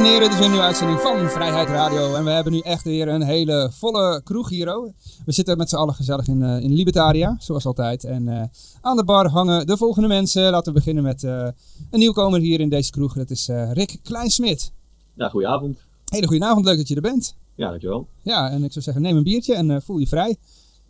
En heren, dit is een nieuwe uitzending van Vrijheid Radio. En we hebben nu echt weer een hele volle kroeg hier. We zitten met z'n allen gezellig in, eh, in Libertaria, zoals altijd. En eh, aan de bar hangen de volgende mensen. Laten we beginnen met eh, een nieuwkomer hier in deze kroeg. Dat is Rick Kleinsmit. Ja, goedenavond. Hele goede avond, leuk dat je er bent. Ja, dankjewel. Ja, en ik zou zeggen, neem een biertje en voel je vrij.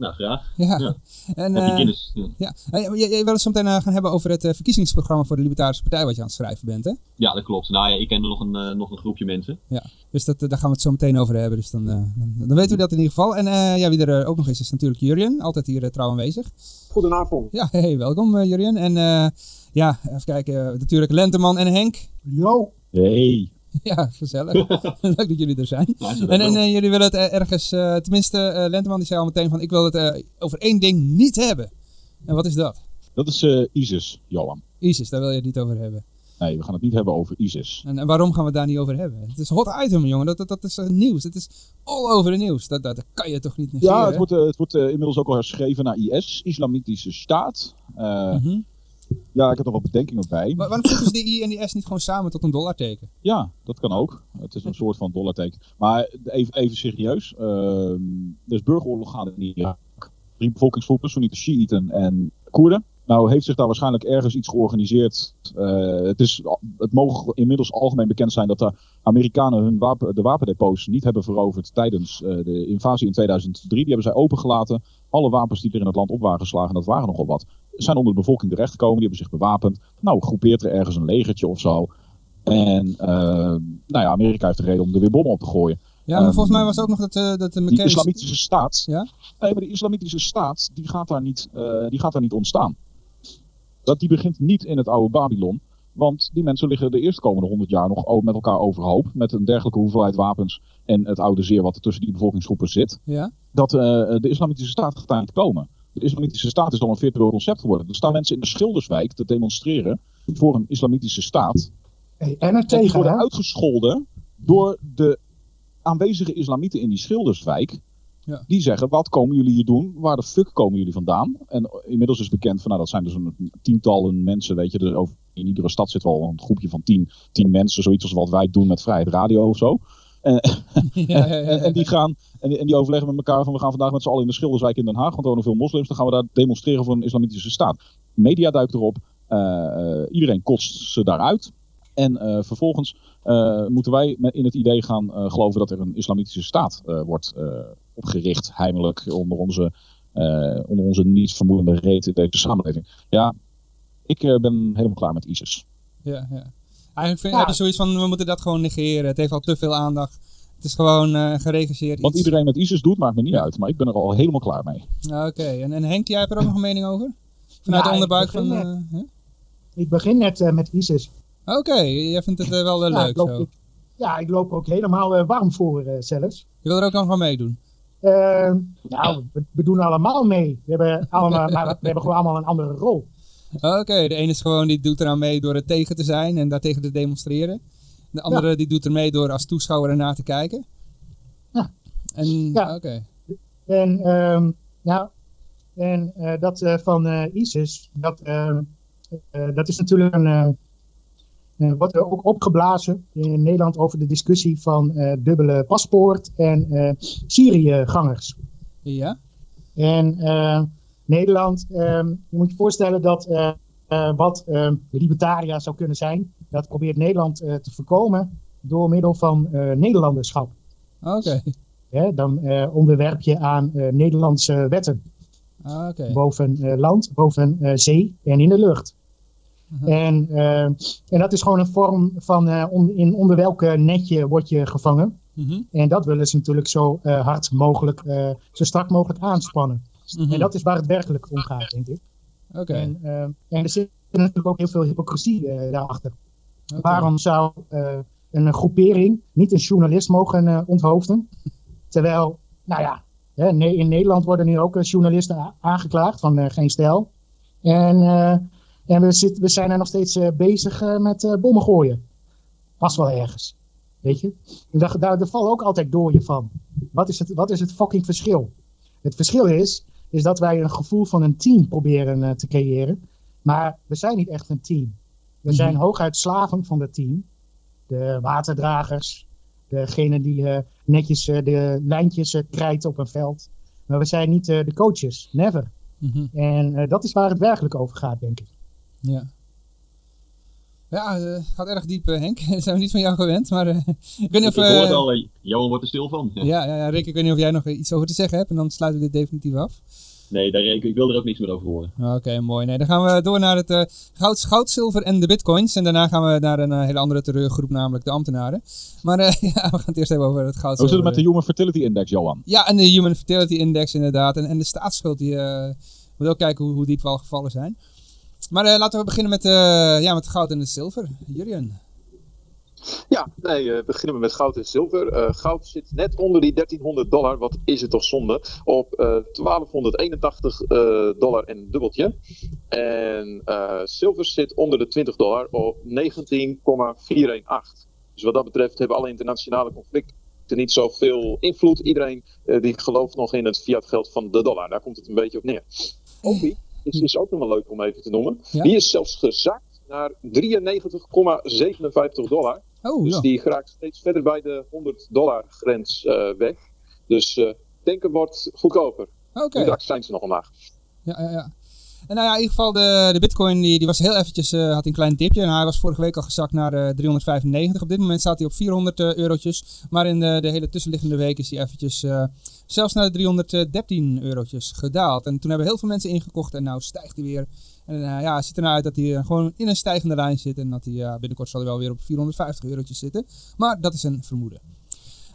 Nou, graag. Ja. Ja. En, die eh, kennis. Ja. jij, jij wil het zo meteen eh, gaan hebben over het eh, verkiezingsprogramma voor de Libertarische Partij wat je aan het schrijven bent, hè? ja, dat klopt. Nou ja, ik ken er nog een, nog een groepje mensen. Ja, dus dat, daar gaan we het zo meteen over hebben. Dus dan, eh, dan, dan weten we dat in ieder geval. En eh, ja, wie er ook nog is, is natuurlijk Jurjen. Altijd hier trouw aanwezig. Goedenavond. Ja, hey, welkom uh, Jurjen. En eh, ja, even kijken. natuurlijk Lenteman en Henk. Jo, Hey. Ja, gezellig. Leuk dat jullie er zijn. Het En, en eh, jullie willen het eh, ergens, eh, tenminste Lenteman die zei al meteen van ik wil het over één ding niet hebben. En wat is dat? Dat is ISIS, Johan. ISIS, daar wil je het niet over hebben. Nee, we gaan het niet hebben over ISIS. En, en waarom gaan we het daar niet over hebben? Het is hot item, jongen. Dat, dat, dat is nieuws. Het is all over de nieuws. Dat, dat, dat kan je toch niet negeren? Ja, het wordt, het wordt inmiddels ook al herschreven naar IS, Islamitische Staat. Mhm. Ja, ik heb er wel bedenkingen bij. Wa- waarom voegen ze die I en die S niet gewoon samen tot een dollarteken? Ja, dat kan ook. Het is een soort van dollarteken. Maar even, even serieus. ehm, er is burgeroorlog gaande in Irak. Drie bevolkingsgroepen, Soenieten, Shiiten en Koerden. Nou heeft zich daar waarschijnlijk ergens iets georganiseerd. Eh, het, is, het mogen inmiddels algemeen bekend zijn dat de Amerikanen hun wapen, de wapendepots niet hebben veroverd tijdens eh, de invasie in 2003. Die hebben zij opengelaten. Alle wapens die er in het land op waren geslagen, dat waren nogal wat, zijn onder de bevolking terechtgekomen. Die hebben zich bewapend. Nou, groepeert er ergens een legertje of zo. En eh, nou ja, Amerika heeft de reden om er weer bommen op te gooien. Ja, maar Ehm, volgens mij was ook nog dat, eh, dat de McCain... islamitische staat. Ja? Nee, maar die islamitische staat die gaat daar niet, eh, die gaat daar niet ontstaan. Dat, die begint niet in het oude Babylon. Want die mensen liggen de eerstkomende honderd jaar nog met elkaar overhoop. Met een dergelijke hoeveelheid wapens en het oude zeer wat er tussen die bevolkingsgroepen zit. Ja? Dat eh, de islamitische staat gaat daar niet komen. De islamitische staat is al een virtueel concept geworden. Er staan mensen in de Schilderswijk te demonstreren voor een islamitische staat. hey, en er En die tegen, worden hè? uitgescholden door de aanwezige islamieten in die Schilderswijk. Ja. Die zeggen, wat komen jullie hier doen? Waar de fuck komen jullie vandaan? En inmiddels is bekend van, nou dat zijn dus een tientallen mensen, weet je. Dus over, in iedere stad zit wel een groepje van tien, tien mensen. Zoiets als wat wij doen met Vrijheid Radio of zo. ja, ja, ja, En, die gaan, en, en die overleggen met elkaar van, we gaan vandaag met z'n allen in de Schilderswijk in Den Haag. Want er wonen veel moslims. Dan gaan we daar demonstreren voor een islamitische staat. Media duikt erop. eh, eh, iedereen kotst ze daaruit. En eh, vervolgens moeten wij in het idee gaan geloven dat er een islamitische staat wordt opgericht, heimelijk onder onze, onder onze niet vermoedende reet in deze samenleving. Ja, ik ben helemaal klaar met ISIS. ja, ja. Eigenlijk vind, Ja. heb je zoiets van, we moeten dat gewoon negeren. Het heeft al te veel aandacht. Het is gewoon eh geregisseerd Wat iets. iedereen met ISIS doet, maakt me niet uit. Maar ik ben er al helemaal klaar mee. Oké, en, en Henk, jij hebt er ook nog een mening over? Vanuit Ja, de onderbuik ik van... begin eh, hè? Ik begin net eh, met ISIS. Oké, jij vindt het wel Ja, leuk ik loop, zo. ik, ja, ik loop er ook helemaal warm voor eh, zelfs. Je wil er ook nog van meedoen? Nou, we, we doen allemaal mee. We hebben, allemaal, maar we hebben gewoon allemaal een andere rol. Oké, de ene is gewoon, die doet eraan mee door er tegen te zijn en daartegen te demonstreren. De andere die doet er mee door als toeschouwer ernaar te kijken. Ja. En, Ja. oké. En, ehm, nou, en eh, dat eh, van eh, ISIS, dat, ehm, eh, dat is natuurlijk een. wordt er ook opgeblazen in Nederland over de discussie van dubbele paspoort en eh Syriëgangers. Ja? En eh, Nederland, ehm, je moet je voorstellen dat eh, eh, wat ehm, libertaria zou kunnen zijn, dat probeert Nederland eh, te voorkomen door middel van Nederlanderschap. Oké. Hè, dan onderwerp je aan Nederlandse wetten. Ah. Boven land, boven zee en in de lucht. En, eh, en dat is gewoon een vorm van on- in onder welke netje word je gevangen. Mhm. En dat willen ze natuurlijk zo hard mogelijk, zo strak mogelijk aanspannen. Mhm. En dat is waar het werkelijk om gaat, denk ik. Oké. En, eh, en er zit natuurlijk ook heel veel hypocrisie eh, daarachter. Waarom zou eh, een groepering niet een journalist mogen onthoofden? Terwijl, nou ja, Hè, in Nederland worden nu ook journalisten aangeklaagd van geen stijl. En, en we, zit, we zijn er nog steeds bezig met bommen gooien. Pas wel ergens. Weet je? Daar, daar, daar vallen ook altijd dooien van. Wat is, het, wat is het fucking verschil? Het verschil is, is dat wij een gevoel van een team proberen eh, te creëren. Maar we zijn niet echt een team. We zijn hooguit slaven van het team. De waterdragers, degene die eh, netjes eh, de lijntjes krijt op een veld. Maar we zijn niet de coaches, never. Mhm. En dat is waar het werkelijk over gaat, denk ik. Ja. Ja, eh, gaat erg diep, eh, Henk. Dat zijn we niet van jou gewend. Maar eh, ik weet niet Ik of... hoor eh, het al, Johan wordt er stil van. ja, ja, ja, Rick, ik weet niet of jij nog iets over te zeggen hebt. En dan sluiten we dit definitief af. Nee, daar, ik, ik wil er ook niks meer over horen. Oké, mooi. Nee, dan gaan we door naar het eh, goud, goud, zilver en de bitcoins. En daarna gaan we naar een hele andere terreurgroep, namelijk de ambtenaren. Maar eh, ja, we gaan het eerst even over het goud, Hoe zit het met de Human Fertility Index, Johan? Ja, en de Human Fertility Index inderdaad. En, en de staatsschuld, die eh moet ook kijken hoe, hoe diep we al gevallen zijn. Maar eh, laten we beginnen met, eh, ja, met goud en het zilver. Jurjen. Ja, nee, eh, beginnen we met goud en zilver. Goud zit net onder die 1300 dollar. Wat is het toch zonde? Op eh 1281 eh, dollar en een dubbeltje. En zilver zit onder de 20 dollar op 19,418. Dus wat dat betreft hebben alle internationale conflicten niet zoveel invloed. Iedereen die gelooft nog in het fiatgeld van de dollar. Daar komt het een beetje op neer. Obi is, is ook nog wel leuk om even te noemen. Ja? Die is zelfs gezakt naar 93,57 dollar. Oh, Dus ja. die geraakt steeds verder bij de 100 dollar grens eh, weg. Dus eh denken wordt goedkoper. Oké. Nu de accijns nog omlaag. Ja, ja, ja. En nou ja, in ieder geval, de, de bitcoin die, die was heel eventjes, eh, had een klein dipje. En hij was vorige week al gezakt naar eh, 395. Op dit moment staat hij op 400 eh, eurotjes. Maar in de, de hele tussenliggende week is hij eventjes eh, zelfs naar de 313 eurotjes gedaald. En toen hebben heel veel mensen ingekocht en nou stijgt hij weer. En eh, ja, het ziet er nou uit dat hij eh, gewoon in een stijgende lijn zit. En dat hij binnenkort zal hij wel weer op 450 eurotjes zitten. Maar dat is een vermoeden.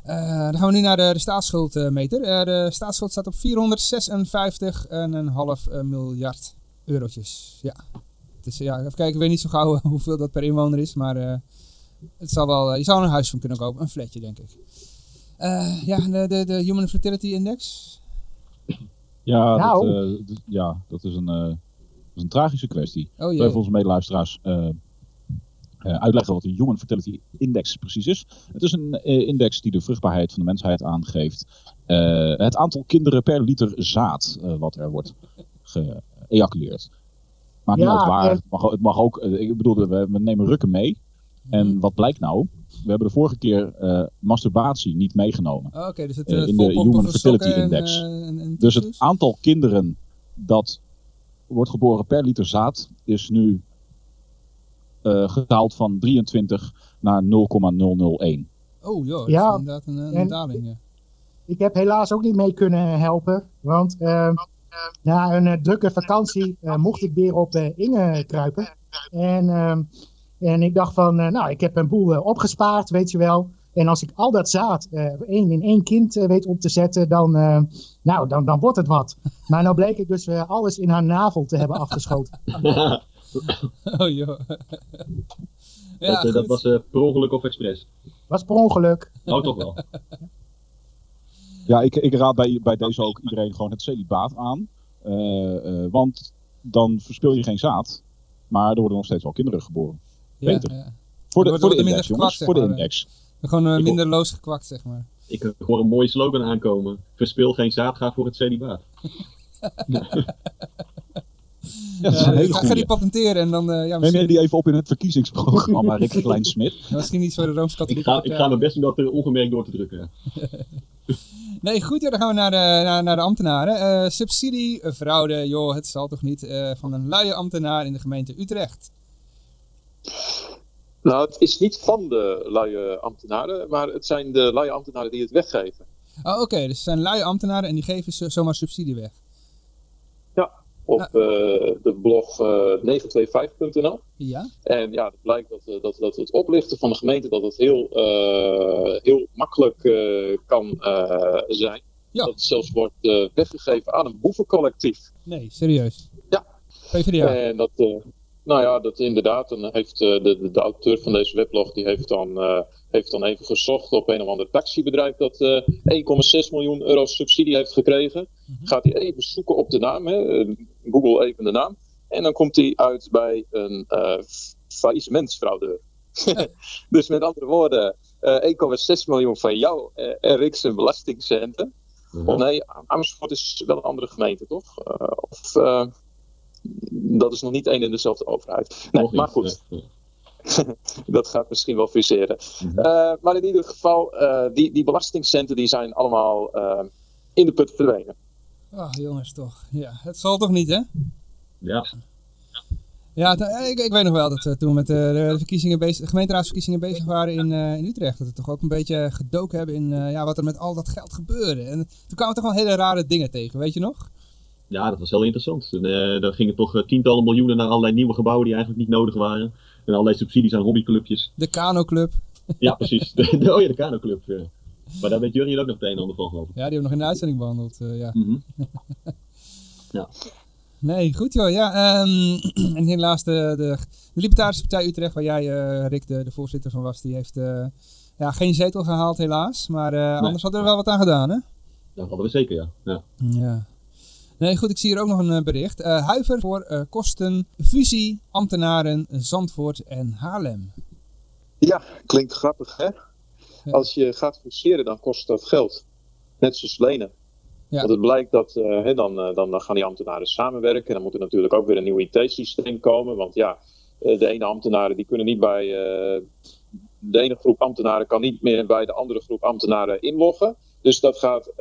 Eh, dan gaan we nu naar de, de staatsschuldmeter. Eh, de staatsschuld staat op 456,5 eh, miljard eurotjes. Ja. Het is, ja, even kijken, ik weet niet zo gauw hoeveel dat per inwoner is, maar eh, het zal wel, eh, je zou er een huis van kunnen kopen. Een flatje, denk ik. Eh, ja, de, de, de Human Fertility Index. Ja, Nou. dat, eh, ja dat, is een, eh, dat is een tragische kwestie. Oh Even jee. onze medeluisteraars eh, eh, uitleggen wat de Human Fertility Index precies is. Het is een eh, index die de vruchtbaarheid van de mensheid aangeeft. Eh, het aantal kinderen per liter zaad eh, wat er wordt geëjaculeerd. Maakt niet uit waar. en- Het mag, het mag ook, eh, ik bedoel, we, we nemen rukken mee. En wat blijkt nou? We hebben de vorige keer eh, masturbatie niet meegenomen. Oh, Oké, dus het Eh, eh, in de Human Fertility en, Index. eh, en- en Dus het aantal kinderen dat wordt geboren per liter zaad is nu eh, gedaald van 23 naar 0,001. Oh joh, dat Ja, is inderdaad een, een en- daling. Ja. Ik heb helaas ook niet mee kunnen helpen. Want eh, na een eh, drukke vakantie eh, mocht ik weer op eh, Inge kruipen. En, ehm, en ik dacht van, nou, ik heb een boel opgespaard, weet je wel. En als ik al dat zaad eh, één, in één kind weet op te zetten, dan, eh, nou, dan, dan wordt het wat. Maar nou bleek ik dus eh, alles in haar navel te hebben afgeschoten. Oh joh. ja, dat, was per ongeluk of expres. Was per ongeluk. Nou, toch wel. Ja, ik, ik raad bij, bij deze ook iedereen gewoon het celibaat aan. Eh, eh, want dan verspil je geen zaad. Maar er worden nog steeds wel kinderen geboren. Ja, beter. ja. Voor de, voor de index, jongens. gekwakt, Voor de maar. index. Gewoon eh, Ik minder loos gekwakt, zeg maar. Ik hoor een mooie slogan aankomen. Verspil geen zaad, ga voor het celibaat. Ja, Ja, hele ga, ga die patenteren en dan, eh, ja, Neem jij misschien, die even op in het verkiezingsprogramma, Rick Klein Smit? misschien iets voor de Ik Rooms-Katholieke ga, ik ga mijn best doen dat er ongemerkt door te drukken. Nee, goed, ja, dan gaan we naar de, naar, naar de ambtenaren. Eh subsidie, eh, fraude, joh, het zal toch niet, eh, van een luie ambtenaar in de gemeente Utrecht. Nou, het is niet van de luie ambtenaren, maar het zijn de luie ambtenaren die het weggeven. Oh, oké, dus het zijn luie ambtenaren en die geven zo- zomaar subsidie weg. Op Ja. eh, de blog eh 925.nl. Ja? En ja, het blijkt dat, eh, dat, dat het oplichten van de gemeente dat het heel, eh, heel makkelijk eh, kan eh, zijn. Ja. Dat het zelfs wordt eh, weggegeven aan een boevencollectief. Nee, serieus. Ja. PvdA. En dat, eh, nou ja, dat inderdaad. Dan heeft uh, de, de, de, auteur van deze weblog die heeft dan, uh, heeft dan even gezocht op een of ander taxibedrijf dat uh, 1,6 miljoen euro subsidie heeft gekregen. Mm -hmm. Gaat hij even zoeken op de naam, hè? Google even de naam. En dan komt hij uit bij een faillissementsfraudeur. dus met andere woorden, 1,6 miljoen van jou en Rick zijn belastingcenten. Mm -hmm. Nee, Amersfoort is wel een andere gemeente, toch? of dat is nog niet één en dezelfde overheid. Nee, maar goed. dat gaat misschien wel fuseren. -hmm. uh, maar in ieder geval, uh, die, die belastingcenten die zijn allemaal uh, in de put verdwenen. Ach, jongens toch. Ja, het zal toch niet, hè? Ja. Ja, ik, ik weet nog wel dat we toen met de, de, verkiezingen bezig, de gemeenteraadsverkiezingen bezig waren in, in Utrecht. Dat we toch ook een beetje gedoken hebben in ja, wat er met al dat geld gebeurde. En toen kwamen we toch wel hele rare dingen tegen, weet je nog? Ja, dat was heel interessant. Uh, daar gingen toch uh, tientallen miljoenen naar allerlei nieuwe gebouwen die eigenlijk niet nodig waren. En allerlei subsidies aan hobbyclubjes. De Kano Club. Ja, precies. De, de, oh ja, de Kano Club. Ja. Maar daar weet Jurgen ook nog het een en ander van, geloof ik. Ja, die hebben nog in de uitzending behandeld. Uh, ja. Mm -hmm. ja. Nee, goed joh. Ja, um, en helaas de, de, de Libertarische Partij Utrecht, waar jij, Rick, de, de voorzitter van was, die heeft ja, geen zetel gehaald helaas. Maar nee. anders hadden we er wel wat aan gedaan, hè? Dat hadden we zeker, ja. ja. ja. Nee, goed, ik zie hier ook nog een uh, bericht. Uh, huiver voor uh, kosten, fusie, ambtenaren, Zandvoort en Haarlem. Ja, klinkt grappig hè? Ja. Als je gaat fuseren, dan kost dat geld. Net zoals lenen. Ja. Want het blijkt dat, hè, dan, dan, dan gaan die ambtenaren samenwerken. En dan moet er natuurlijk ook weer een nieuw IT-systeem komen. Want ja, de ene ambtenaren die kunnen niet bij... de ene groep ambtenaren kan niet meer bij de andere groep ambtenaren inloggen. Dus dat gaat,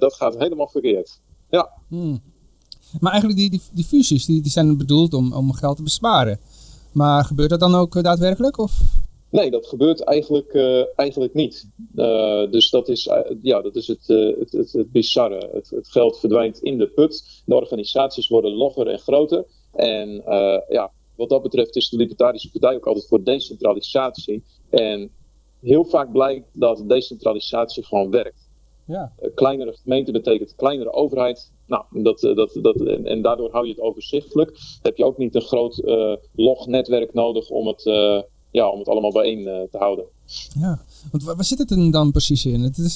dat gaat helemaal verkeerd. Ja. Hmm. Maar eigenlijk die, die, die fusies, die, die zijn bedoeld om, om geld te besparen. Maar gebeurt dat dan ook daadwerkelijk? Of? Nee, dat gebeurt eigenlijk, uh, eigenlijk niet. Uh, dus dat is, uh, ja, dat is het, het, het, het, bizarre. Het, het, geld verdwijnt in de put. De organisaties worden logger en groter. En ja, wat dat betreft is de Libertarische Partij ook altijd voor decentralisatie. En heel vaak blijkt dat decentralisatie gewoon werkt. Ja. kleinere gemeente betekent kleinere overheid. Nou, dat, dat, dat, en, en daardoor hou je het overzichtelijk. heb je ook niet een groot uh, lognetwerk nodig om het, ja, om het allemaal bijeen te houden. Ja, want waar, waar zit het dan precies in? Het, is,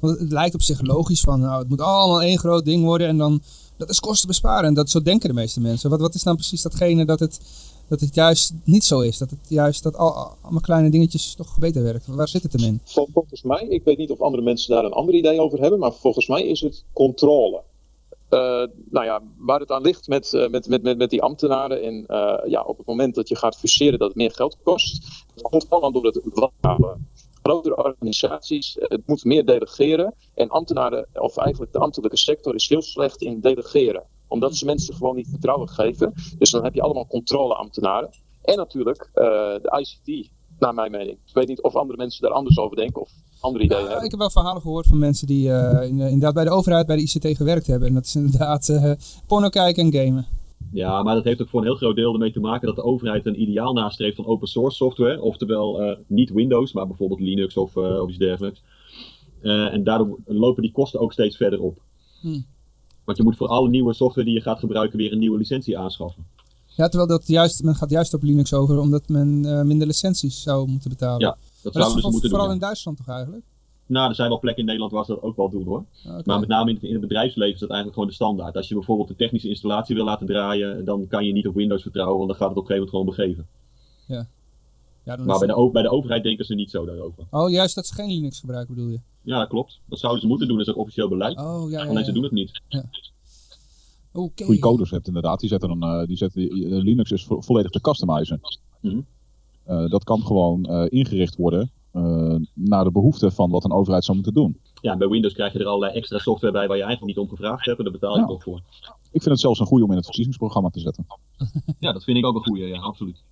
want het lijkt op zich logisch van, nou, het moet allemaal één groot ding worden en dan, dat is kosten besparen. En dat, zo denken de meeste mensen. Wat, wat is dan precies datgene dat het, dat het juist niet zo is? Dat het juist, dat al, allemaal kleine dingetjes toch beter werkt? Waar zit het hem in? Volgens mij, ik weet niet of andere mensen daar een ander idee over hebben, maar volgens mij is het controle. Uh, nou ja, waar het aan ligt met, uh, met, met, met, die ambtenaren. En uh, ja, op het moment dat je gaat fuseren dat het meer geld kost. Dat komt allemaal door het wantrouwen. Grotere organisaties, het moet meer delegeren. En ambtenaren, of eigenlijk de ambtelijke sector, is heel slecht in delegeren. Omdat ze mensen gewoon niet vertrouwen geven. Dus dan heb je allemaal controleambtenaren. En natuurlijk de ICT, naar mijn mening. Ik weet niet of andere mensen daar anders over denken. Of andere ideeën ja, hebben. Ik heb wel verhalen gehoord van mensen die uh, in, inderdaad bij de overheid, bij de ICT gewerkt hebben. En dat is inderdaad uh, porno kijken en gamen. Ja, maar dat heeft ook voor een heel groot deel ermee te maken dat de overheid een ideaal nastreeft van open source software. Oftewel uh, niet Windows, maar bijvoorbeeld Linux of, of iets dergelijks. en daardoor lopen die kosten ook steeds verder op. Hmm. Want je moet voor alle nieuwe software die je gaat gebruiken weer een nieuwe licentie aanschaffen. Ja, terwijl dat juist, men gaat juist op Linux over omdat men minder licenties zou moeten betalen. Ja, dat zouden moeten vooral doen. in Duitsland toch eigenlijk? Nou, er zijn wel plekken in Nederland waar ze dat ook wel doen hoor. Okay. Maar met name in het, in het bedrijfsleven is dat eigenlijk gewoon de standaard. Als je bijvoorbeeld een technische installatie wil laten draaien, dan kan je niet op Windows vertrouwen, want dan gaat het op een gegeven moment gewoon begeven. Ja. Ja dan Maar bij de, bij de overheid denken ze niet zo daarover. Oh, juist dat ze geen Linux gebruiken bedoel je? Ja, dat klopt. Dat zouden ze moeten doen, dat is ook officieel beleid. Oh, ja, ja, Alleen ja. ze doen het niet. Oké. Goede coders hebt inderdaad. Die zetten dan, uh, die zetten, uh, Linux is vo volledig te customizen. Mhm. Uh, dat kan gewoon uh, ingericht worden uh, naar de behoeften van wat een overheid zou moeten doen. Ja, bij Windows krijg je er allerlei extra software bij waar je eigenlijk niet om gevraagd hebt en daar betaal je Ja. toch voor. Ik vind het zelfs een goede om in het verkiezingsprogramma te zetten. Ja, dat vind ik ook een goede, ja, absoluut.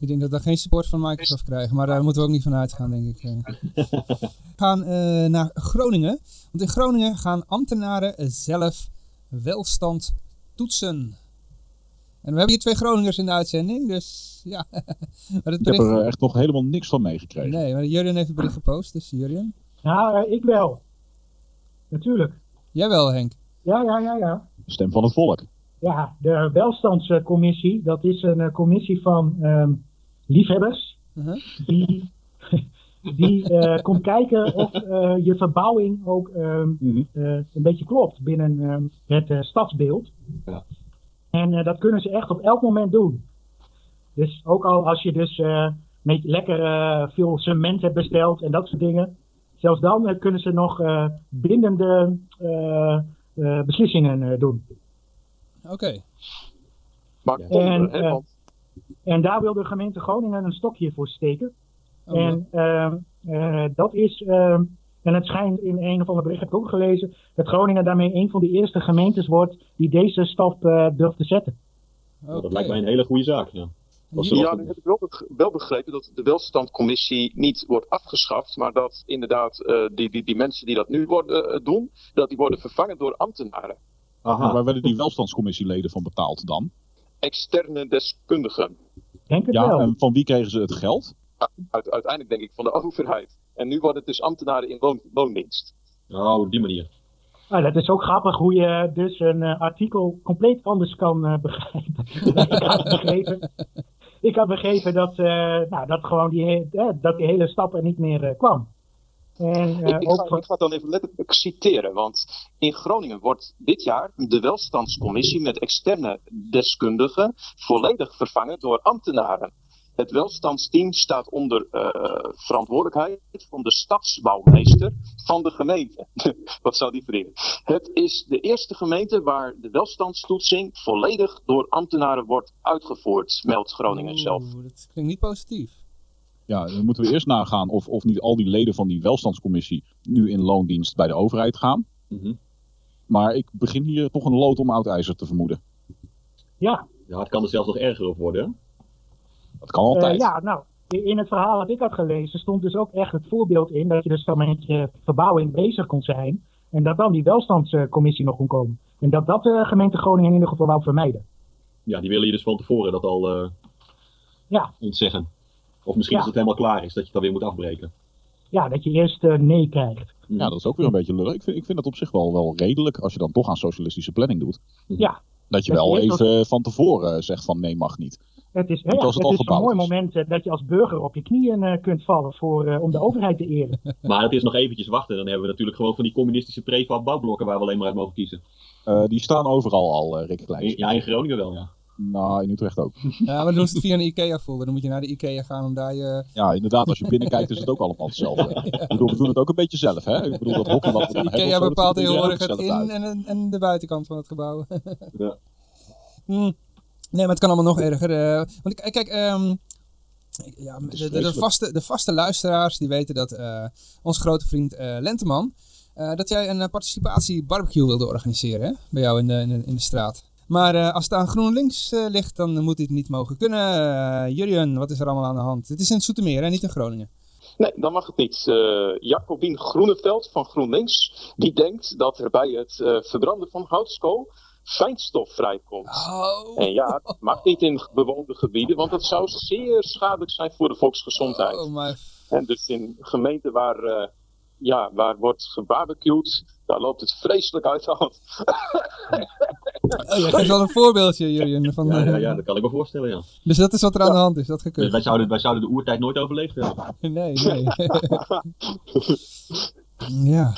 Ik denk dat we geen support van Microsoft krijgen, maar daar moeten we ook niet van uitgaan, denk ik. eh. We gaan eh, naar Groningen. Want in Groningen gaan ambtenaren zelf welstand toetsen. En we hebben hier twee Groningers in de uitzending, dus ja. maar het Ik heb er eh, echt nog helemaal niks van meegekregen. Nee, maar Jurjen heeft het bericht gepost, dus Jurjen. Ja, ik wel. Natuurlijk. Jij wel, Henk. Ja, ja, ja, ja. De stem van het volk. ja, de welstandscommissie, dat is een commissie van ehm, liefhebbers. Uh-huh. Die, die eh, komt kijken of eh, je verbouwing ook ehm, Mhm. eh, een beetje klopt binnen ehm, het eh, stadsbeeld. Ja. En eh, dat kunnen ze echt op elk moment doen. Dus ook al als je dus eh, met lekker veel cement hebt besteld en dat soort dingen. Zelfs dan kunnen ze nog eh, bindende eh, eh, beslissingen eh, doen. Oké. Maar Ja. Tom, En, want En daar wil de gemeente Groningen een stokje voor steken. Oh, en ehm, eh, dat is, ehm, en het schijnt in een of ander bericht, heb ik ook gelezen, dat Groningen daarmee een van de eerste gemeentes wordt die deze stap eh, durft te zetten. Dat lijkt mij een hele goede zaak. Ja. Ja, nu heb ik wel, beg- wel begrepen dat de welstandcommissie niet wordt afgeschaft, maar dat inderdaad eh, die, die, die mensen die dat nu worden, doen, dat die worden vervangen door ambtenaren. Maar Aha. waar werden die welstandscommissieleden van betaald dan? Externe deskundigen. Denk het Ja, wel. en van wie kregen ze het geld? Uit, uiteindelijk denk ik van de overheid. En nu worden het dus ambtenaren in woon, woondienst. Oh, op die manier. Ah, dat is ook grappig hoe je dus een eh, artikel compleet anders kan eh, begrijpen. ik, had begrepen, ik had begrepen dat, eh, nou, dat gewoon die, dat die hele stap er niet meer kwam. En Ik, eh, ik, ook ga, ik ga dan even letterlijk citeren, want in Groningen wordt dit jaar de welstandscommissie met externe deskundigen volledig vervangen door ambtenaren. Het welstandsteam staat onder eh, verantwoordelijkheid van de stadsbouwmeester van de gemeente. Wat zou die verdienen? Het is de eerste gemeente waar de welstandstoetsing volledig door ambtenaren wordt uitgevoerd, meldt Groningen zelf. Oeh, dat klinkt niet positief. Ja, dan moeten we eerst nagaan of, of niet al die leden van die welstandscommissie nu in loondienst bij de overheid gaan. Mhm. Maar ik begin hier toch een lood om oud ijzer te vermoeden. ja, Ja, het kan er zelfs nog erger op worden. hè? Dat kan altijd. Eh, ja, nou, in het verhaal dat ik had gelezen stond dus ook echt het voorbeeld in dat je dus dan met je verbouwing bezig kon zijn. En dat dan die welstandscommissie nog kon komen. En dat dat de gemeente Groningen in ieder geval wou vermijden. Ja, die willen je dus van tevoren dat al eh, Ja. ontzeggen. Of misschien Ja. als het helemaal klaar is, dat je het dan weer moet afbreken. Ja, dat je eerst eh, nee krijgt. Ja, dat is ook weer een beetje lullig. Ik vind, ik vind dat op zich wel, wel redelijk als je dan toch aan socialistische planning doet. Ja, Dat je Dat wel je even van tevoren zegt van nee, mag niet. het is, ja, het is gebouwd mooi is. moment eh, dat je als burger op je knieën eh, kunt vallen voor, eh, om de overheid te eren. Maar het is nog eventjes wachten. Dan hebben we natuurlijk gewoon van die communistische prefab bouwblokken waar we alleen maar uit mogen kiezen. Eh, die staan overal al, eh Rick Kleins. Ja, in Groningen wel, ja. Nou, in Utrecht ook. Ja, maar dan doen ze het via een IKEA-folder. Dan moet je naar de IKEA gaan om daar je... Ja, inderdaad, als je binnenkijkt is het ook allemaal hetzelfde. Ik bedoel, we doen het ook een beetje zelf, hè? Ik bedoel, dat hokje wat we hebben... IKEA bepaalt ziet er tegenwoordig het in en, en de buitenkant van het gebouw. Ja. Hmm. Nee, maar het kan allemaal nog erger. eh, want ik- kijk, ehm, ja, de, de, vaste, de vaste luisteraars die weten dat eh onze grote vriend eh, Lenteman, dat jij een participatie barbecue wilde organiseren hè? bij jou in de, in de, in de straat. Maar eh, als het aan GroenLinks eh, ligt, dan moet dit niet mogen kunnen. Eh Jurjen, wat is er allemaal aan de hand? Het is in Soetermeer, hè? niet in Groningen. Nee, dan mag het niet. Eh Jacobien Groeneveld van GroenLinks, die denkt dat er bij het verbranden van houtskool fijnstof vrijkomt. Oh, En ja, dat mag niet in bewoonde gebieden, want dat zou zeer schadelijk zijn voor de volksgezondheid. oh maar En dus in gemeenten waar, ja, waar wordt gebarbecued, daar loopt het vreselijk uit de hand. oh, jij geeft wel een voorbeeldje, Jurjen. Van, Ja, ja, eh, ja, dat kan ik me voorstellen, ja. Dus dat is wat er aan de hand is, dat Dus gekund. wij zouden, wij zouden de oertijd nooit overleefd hebben. Nee, nee. ja.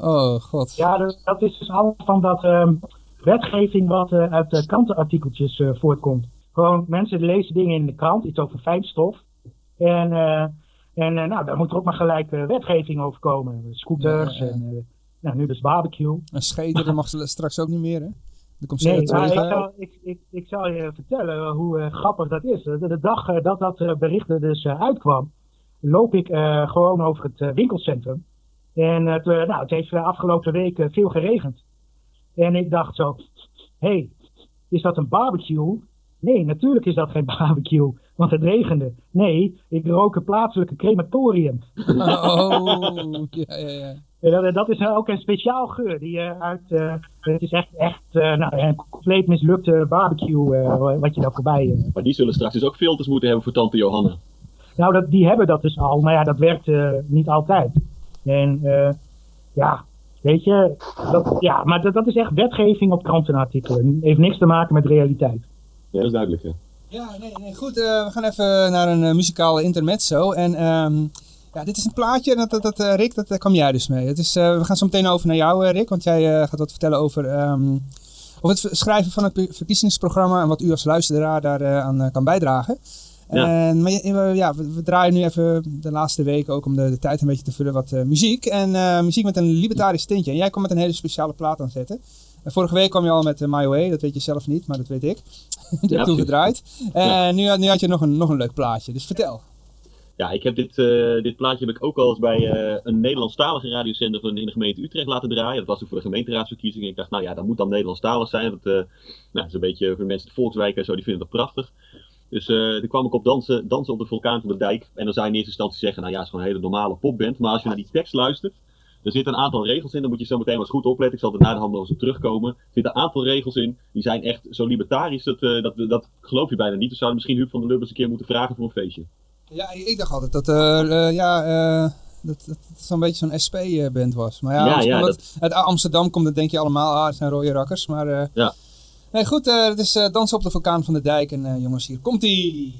Oh, god. Ja, dat, dat is dus allemaal van dat ehm, wetgeving wat eh, uit de krantenartikeltjes eh, voortkomt. Gewoon mensen lezen dingen in de krant, iets over fijnstof. En, eh, en nou, daar moet er ook maar gelijk wetgeving over komen. Scooters Ja, ja, ja. en eh, nou, nu dus barbecue. Een scheten, dat mag ze straks ook niet meer, hè? Er komt Nee, CO2 maar ik ik, ik, ik zal je vertellen hoe eh, grappig dat is. De, de dag eh, dat dat eh, bericht er dus uitkwam, loop ik gewoon over het winkelcentrum. En het, nou, het heeft de afgelopen weken veel geregend. En ik dacht zo, hé, hey, is dat een barbecue? Nee, natuurlijk is dat geen barbecue, want het regende. Nee, ik rook een plaatselijke crematorium. Oh, ja, ja, ja. En dat, dat is nou ook een speciaal geur. Die eh, uit, eh, het is echt, echt eh, nou, een compleet mislukte barbecue eh, wat je daar voorbij. eh. Maar die zullen straks dus ook filters moeten hebben voor tante Johanna. Nou, dat, die hebben dat dus al, maar ja, dat werkt eh, niet altijd. En eh, ja, Weet je, dat, ja, maar dat, dat is echt wetgeving op krantenartikelen. Heeft niks te maken met realiteit. Ja, dat is duidelijk. Ja. Ja, nee, nee goed. eh, we gaan even naar een uh, muzikale intermezzo. En ehm, ja, dit is een plaatje, dat, dat, dat, uh, Rick, dat, daar kwam jij dus mee. Het is, we gaan zo meteen over naar jou, Rick, want jij gaat wat vertellen over, um, over het schrijven van het verkiezingsprogramma en wat u als luisteraar daaraan aan kan bijdragen. Ja. En, maar ja, we, we, draaien nu even de laatste weken ook om de, de tijd een beetje te vullen wat muziek. En muziek met een libertarisch tintje. En jij komt met een hele speciale plaat Vorige week kwam je al met uh, My Way, dat weet je zelf niet, maar dat weet ik. Die ja, heb toen gedraaid. En nu, nu, had je nog een, nog een leuk plaatje, dus vertel. Ja, ik heb dit, uh, dit plaatje heb ik ook al eens bij uh, een Nederlandstalige radiozender van in de gemeente Utrecht laten draaien. Dat was ook voor de gemeenteraadsverkiezingen. Ik dacht, nou ja, dat moet dan Nederlandstalig zijn. Dat, nou, dat is een beetje voor mensen de Volkswijk en zo, die vinden dat prachtig. Dus toen kwam ik op dansen, dansen op de vulkaan van de dijk. En dan zou je in eerste instantie zeggen, nou ja, het is gewoon een hele normale popband. Maar als je naar die tekst luistert, er zitten een aantal regels in, dan moet je zo meteen wel eens goed opletten. Ik zal er na de hand nog eens op terugkomen. Er zitten een aantal regels in, die zijn echt zo libertarisch, dat, uh, dat, dat geloof je bijna niet. Dus zouden misschien Huub van der Lubbers een keer moeten vragen voor een feestje. Ja, ik dacht altijd dat, uh, uh, ja, dat, dat het zo'n beetje zo'n SP-band was. Maar ja, ja, ja dat... uit Amsterdam komt, dan denk je allemaal, ah, het zijn rode rakkers. Maar ja. nee, goed, het is Dansen op de Vulkaan van de Dijk. En jongens, hier komt-ie!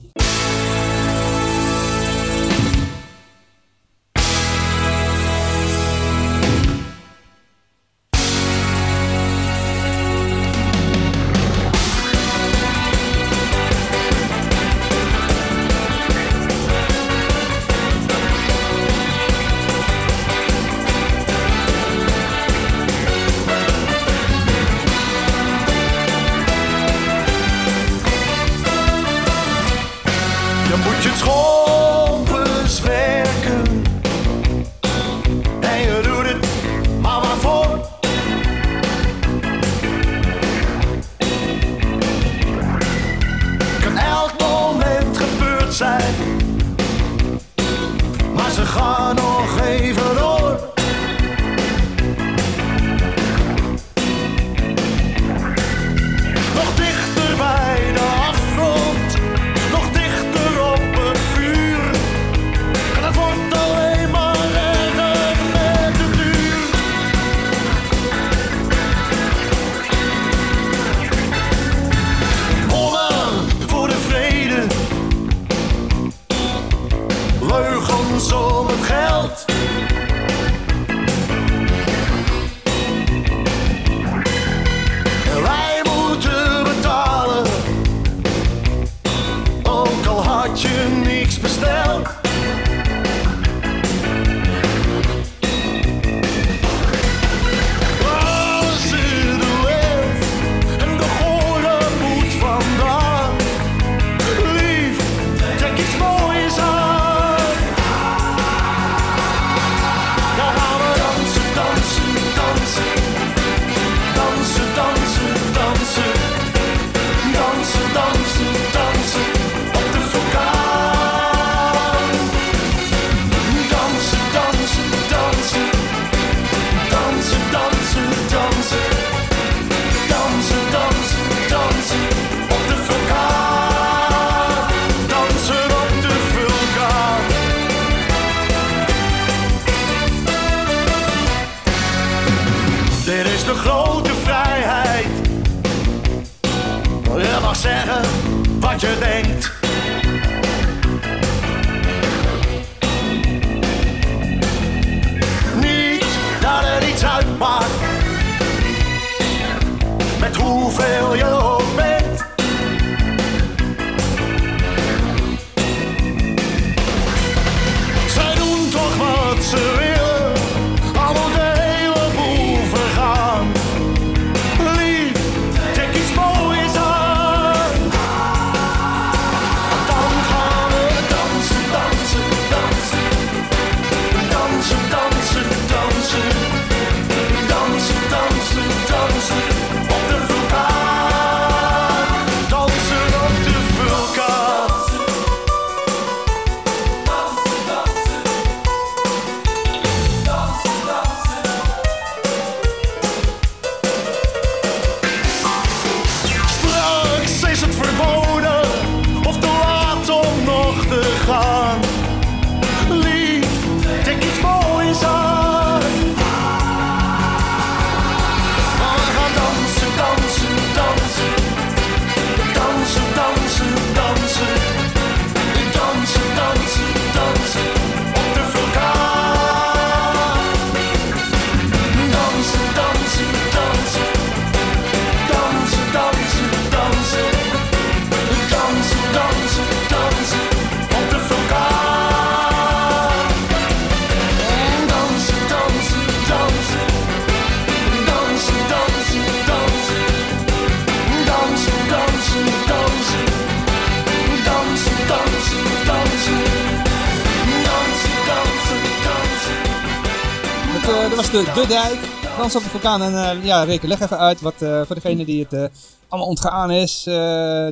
Op de vulkaan. En uh, ja, Rick, leg even uit wat uh, voor degene die het uh, allemaal ontgaan is.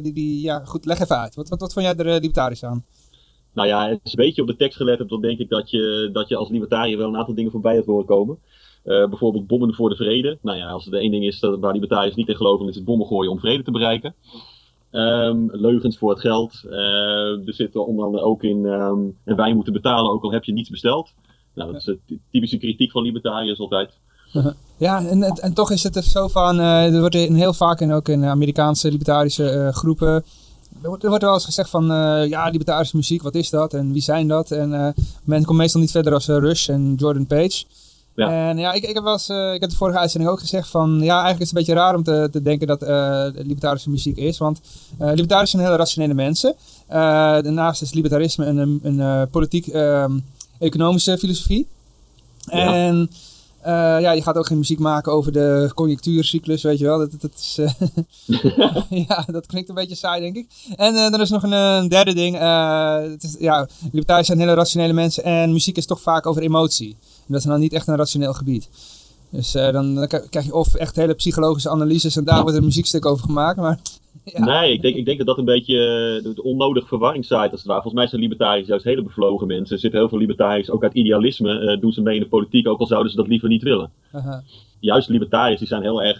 die, die, ja, goed, leg even uit. Wat, wat, wat vond jij er libertarisch aan? Nou ja, als je een beetje op de tekst gelet hebt, dan denk ik dat je, dat je als libertariër wel een aantal dingen voorbij hebt horen komen. bijvoorbeeld bommen voor de vrede. Nou ja, als er één ding is dat, waar libertariërs niet in geloven, is het bommen gooien om vrede te bereiken. Um, leugens voor het geld. Er zit onder andere ook in. Um, en wij moeten betalen, ook al heb je niets besteld. Nou, dat is de typische kritiek van libertariërs altijd. Ja, en, en toch is het zo van. Uh, er wordt in heel vaak en ook in Amerikaanse libertarische uh, groepen. Er wordt, er wordt wel eens gezegd van. ja, libertarische muziek, wat is dat? En wie zijn dat? En men komt meestal niet verder als Rush en Jordan Page. Ja. En ja, ik, ik, heb wel eens, uh, ik heb de vorige uitzending ook gezegd van, ja, eigenlijk is het een beetje raar om te, te denken dat uh, libertarische muziek is, want uh, libertariërs zijn hele rationele mensen. daarnaast is libertarisme een, een, een politiek-economische ehm, filosofie. Ja. En ja, je gaat ook geen muziek maken over de conjunctuurcyclus, weet je wel. Dat, dat, is, ja, dat klinkt een beetje saai, denk ik. En dan is nog een, een derde ding. het is, ja, libertariërs zijn hele rationele mensen en muziek is toch vaak over emotie dat is dan niet echt een rationeel gebied. Dus uh, dan, dan, krijg je of echt hele psychologische analyses en daar wordt een muziekstuk over gemaakt. Maar, ja. Nee, ik denk, ik denk dat dat een beetje uh, onnodig verwarring zaait als het ware. Volgens mij zijn libertariërs juist hele bevlogen mensen. Er zitten heel veel libertariërs, ook uit idealisme, uh, doen ze mee in de politiek, ook al zouden ze dat liever niet willen. -huh. Juist libertariërs die zijn heel erg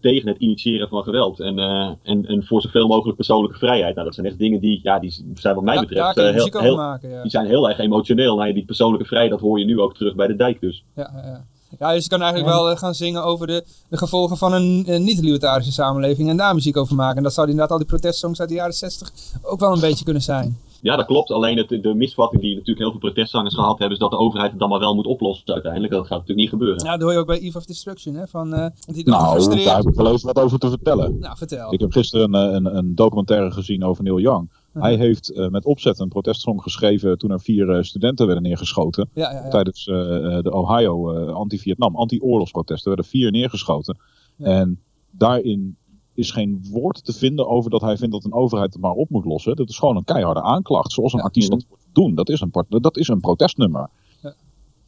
tegen het initiëren van geweld. En, en, en voor zoveel mogelijk persoonlijke vrijheid. Nou, dat zijn echt dingen die, ja, die zijn wat mij betreft heel, heel, maken, ja. die zijn heel erg emotioneel. Nou, die persoonlijke vrijheid, dat hoor je nu ook terug bij de dijk dus. Ja, ja. Dus je kan eigenlijk wel eh, gaan zingen over de, de gevolgen van een, een niet-libertarische samenleving en daar muziek over maken. En dat zou inderdaad al die protestsongs uit de jaren 60 ook wel een beetje kunnen zijn. Ja, dat klopt. Alleen het, de misvatting die natuurlijk heel veel protestzangers gehad hebben, is dat de overheid het dan maar wel moet oplossen uiteindelijk. Dat gaat natuurlijk niet gebeuren. Ja, dat hoor je ook bij Eve of Destruction. Hè? Van, uh, die nou, daar heb ik wel wat over te vertellen. Nou, vertel. Ik heb gisteren een, een, een documentaire gezien over Neil Young. Hij heeft uh, met opzet een protestsong geschreven toen er vier uh, studenten werden neergeschoten. Ja, ja, ja. Tijdens uh, de Ohio anti-Vietnam, anti-oorlogsprotesten werden vier neergeschoten. En daarin is geen woord te vinden over dat hij vindt dat een overheid het maar op moet lossen. Dat is gewoon een keiharde aanklacht, zoals een artiest dat moet doen. Dat is een, dat is een protestnummer.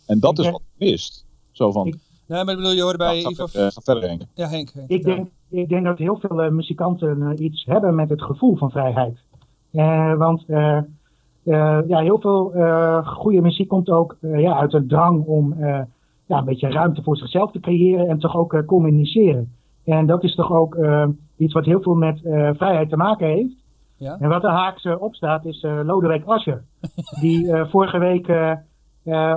En dat is wat mist. Zo van... Ik, nee, maar ik bedoel, je hoorde bij... Nou, verder, Henk. Ja, Henk. ik, denk, ik denk dat heel veel muzikanten iets hebben met het gevoel van vrijheid. Uh, want uh, uh, ja, heel veel goede muziek komt ook ja, uit een drang om ja, een beetje ruimte voor zichzelf te creëren en toch ook communiceren. En dat is toch ook iets wat heel veel met vrijheid te maken heeft. Ja? En wat er haaks op staat is Lodewijk Asscher. die vorige week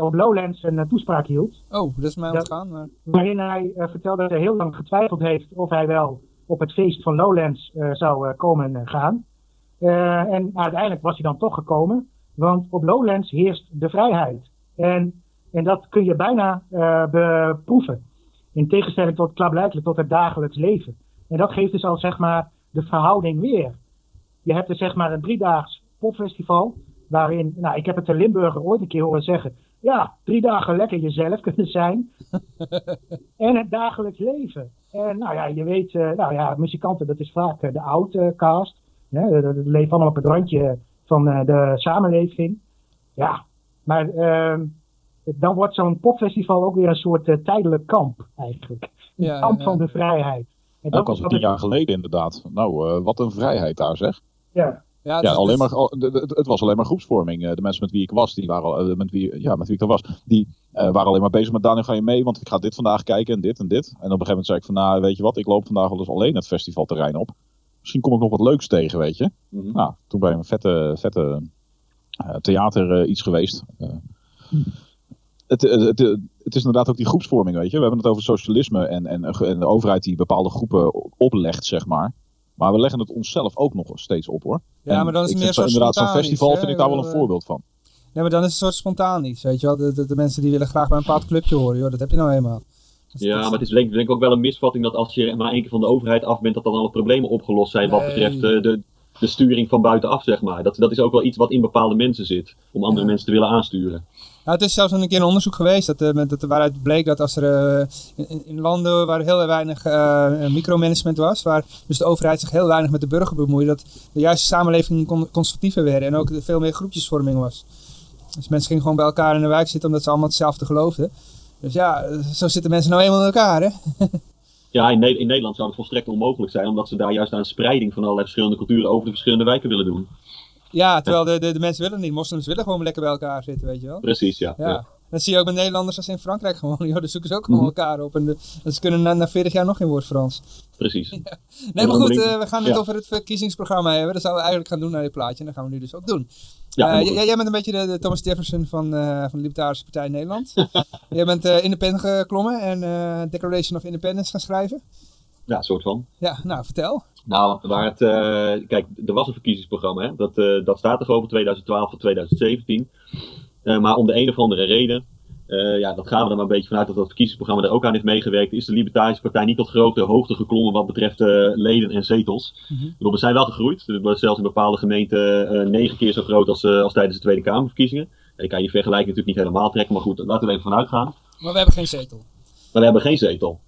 op Lowlands een toespraak hield. Oh, dat is mij ontgaan. Maar... Waarin hij vertelde dat hij heel lang getwijfeld heeft of hij wel op het feest van Lowlands zou komen gaan. Uh, en uiteindelijk was hij dan toch gekomen, want op Lowlands heerst de vrijheid. En, en dat kun je bijna uh, beproeven. In tegenstelling tot klaarblijkelijk tot het dagelijks leven. En dat geeft dus al zeg maar de verhouding weer. Je hebt dus zeg maar een driedaags popfestival, waarin, nou ik heb het de Limburger ooit een keer horen zeggen, ja, drie dagen lekker jezelf kunnen zijn. en het dagelijks leven. En nou ja, je weet, uh, nou ja, muzikanten, dat is vaak de outcast. Ja, dat leeft allemaal op het randje van uh, de samenleving. Ja, maar uh, dan wordt zo'n popfestival ook weer een soort uh, tijdelijk kamp eigenlijk. Een ja, kamp ja. van de vrijheid. En dat was het tien jaar geleden inderdaad. Nou, uh, wat een vrijheid daar zeg. Ja. Ja, ja alleen maar, het was alleen maar groepsvorming. De mensen met wie ik was, die waren, met wie, ja, met wie ik er was, die uh, waren alleen maar bezig met Daniel, ga je mee? Want ik ga dit vandaag kijken en dit en dit. En op een gegeven moment zei ik van, nou, weet je wat, ik loop vandaag wel eens alleen het festivalterrein op misschien kom ik nog wat leuks tegen, weet je. Mm -hmm. Nou, toen ben ik een vette, vette uh, theater uh, iets geweest. Mm. het, het, het, is inderdaad ook die groepsvorming, weet je. We hebben het over socialisme en, en, en de overheid die bepaalde groepen oplegt, zeg maar. Maar we leggen het onszelf ook nog steeds op, hoor. Ja, en maar dan is het meer zo Inderdaad, zo'n festival vind ik daar wel een voorbeeld van. Nee, maar dan is het een soort spontaan iets, weet je wel. De, de, de, mensen die willen graag bij een bepaald clubje horen, joh. Dat heb je nou eenmaal. Ja, maar het is denk, ik ook wel een misvatting dat als je maar één keer van de overheid af bent, dat dan alle problemen opgelost zijn wat betreft de, de, de, sturing van buitenaf, zeg maar. Dat, dat is ook wel iets wat in bepaalde mensen zit, om andere ja. mensen te willen aansturen. Ja, het is zelfs een keer een onderzoek geweest dat, uh, dat, waaruit bleek dat als er uh, in, in, landen waar heel weinig uh, micromanagement was, waar dus de overheid zich heel weinig met de burger bemoeide, dat de juiste samenleving con constructiever werden en ook veel meer groepjesvorming was. Dus mensen gingen gewoon bij elkaar in de wijk zitten omdat ze allemaal hetzelfde geloofden. Dus ja, zo zitten mensen nou eenmaal in elkaar, hè? Ja, in, Ne- in Nederland zou het volstrekt onmogelijk zijn, omdat ze daar juist aan spreiding van allerlei verschillende culturen over de verschillende wijken willen doen. Ja, terwijl de, de, de mensen willen niet. Moslims willen gewoon lekker bij elkaar zitten, weet je wel. Precies, ja. Ja. ja. Dat zie je ook met Nederlanders als in Frankrijk gewoon. Joh, daar zoeken ze ook gewoon Mhm. elkaar op. En de, ze kunnen na, na 40 jaar nog geen woord Frans. Precies. Nee, maar goed, eh, we gaan het ja. over het verkiezingsprogramma hebben. Dat zouden we eigenlijk gaan doen naar dit plaatje. En dat gaan we nu dus ook doen. Ja, Eh, jij bent een beetje de, de Thomas Jefferson van, eh, van de Libertarische Partij Nederland. jij bent independent geklommen en Declaration of Independence gaan schrijven. ja, soort van. Ja, nou, vertel. Nou, waar het, kijk, er was een verkiezingsprogramma, hè? Dat, dat staat er over 2012 tot 2017. Eh, maar om de een of andere reden, eh, ja, dat gaan we er maar een beetje vanuit dat dat verkiezingsprogramma er ook aan heeft meegewerkt, is de Libertarische Partij niet tot grote hoogte geklommen wat betreft eh, leden en zetels. Ik bedoel, we zijn wel gegroeid, we zijn zelfs in bepaalde gemeenten negen keer zo groot als, als tijdens de Tweede Kamerverkiezingen. En ik kan je vergelijking natuurlijk niet helemaal trekken, maar goed, laten we er even vanuit gaan. Maar we hebben geen zetel. Maar we hebben geen zetel.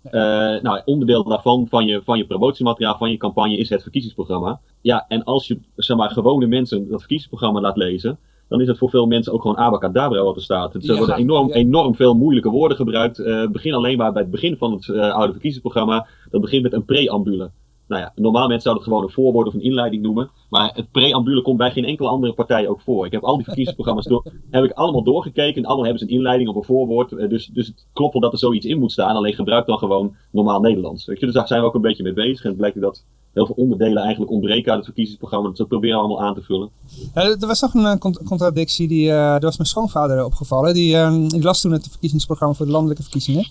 Nou, onderdeel daarvan, van je, van je promotiemateriaal, van je campagne, is het verkiezingsprogramma. Ja, en als je zeg maar, gewone mensen dat verkiezingsprogramma laat lezen, dan is het voor veel mensen ook gewoon abacadabra wat er staat. Er worden enorm, enorm veel moeilijke woorden gebruikt. Eh, begin alleen maar bij het begin van het eh, oude verkiezingsprogramma. Dat begint met een preambule. Nou ja, normaal mensen zouden het gewoon een voorwoord of een inleiding noemen. Maar het preambule komt bij geen enkele andere partij ook voor. Ik heb al die verkiezingsprogramma's door, heb ik allemaal doorgekeken. En allemaal hebben ze een inleiding of een voorwoord. Eh, Dus, dus het klopt wel dat er zoiets in moet staan. Alleen gebruik dan gewoon normaal Nederlands. Weet je? Dus daar zijn we ook een beetje mee bezig. En het blijkt dat heel veel onderdelen eigenlijk ontbreken uit het verkiezingsprogramma. Dus dat proberen we allemaal aan te vullen. Ja, er was nog een eh, cont- contradictie, die, eh er was mijn schoonvader opgevallen. Die, eh, die las toen het verkiezingsprogramma voor de landelijke verkiezingen.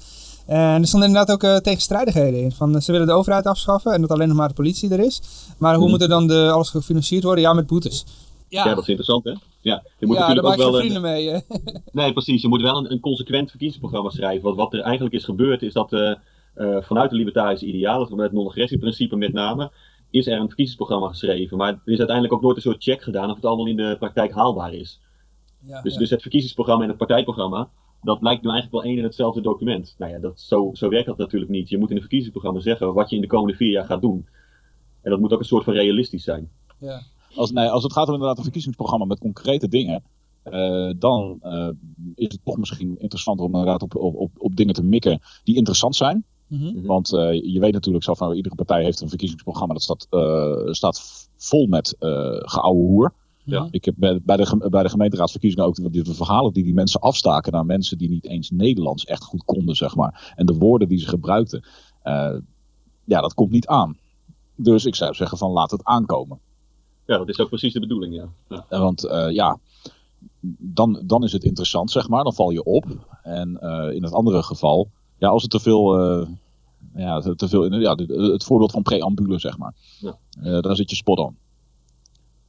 En er stonden inderdaad ook eh, tegenstrijdigheden in. Van, eh, ze willen de overheid afschaffen en dat alleen nog maar de politie er is. Maar hoe Mhm. moet er dan de, alles gefinancierd worden? Ja, met boetes. Ja, Ja, dat is interessant hè? Ja, je moet ja daar natuurlijk maak ook wel... geen een- vrienden mee. hè. Nee, precies. Je moet wel een, een consequent verkiezingsprogramma schrijven. Want wat er eigenlijk is gebeurd, is dat eh, eh, vanuit de libertarische idealen, vanuit het non-agressieprincipe met name, is er een verkiezingsprogramma geschreven. Maar er is uiteindelijk ook nooit een soort check gedaan of het allemaal in de praktijk haalbaar is. Ja, Dus, ja. dus het verkiezingsprogramma en het partijprogramma, dat lijkt nu eigenlijk wel één en hetzelfde document. Nou ja, dat, zo, zo werkt dat natuurlijk niet. Je moet in een verkiezingsprogramma zeggen wat je in de komende vier jaar gaat doen. En dat moet ook een soort van realistisch zijn. ja. Als, nee, als het gaat om inderdaad een verkiezingsprogramma met concrete dingen, eh, dan eh, is het toch misschien interessanter om inderdaad op, op, op, op dingen te mikken die interessant zijn. Mhm. Mhm. Want eh, je weet natuurlijk zelf, nou, iedere partij heeft een verkiezingsprogramma dat staat, eh, staat vol met eh geouwe hoer. Ja. Ik heb bij, bij, de, bij de gemeenteraadsverkiezingen ook de, de verhalen die die mensen afstaken naar mensen die niet eens Nederlands echt goed konden, zeg maar. En de woorden die ze gebruikten, eh, ja, dat komt niet aan. Dus ik zou zeggen van laat het aankomen. Ja, dat is ook precies de bedoeling, ja. ja. Want eh, ja, dan, dan is het interessant, zeg maar. Dan val je op. En eh, in het andere geval, ja, als het te veel. eh, ja, te veel in, ja, de- het voorbeeld van preambule, zeg maar. Ja. Eh, daar zit je spot on.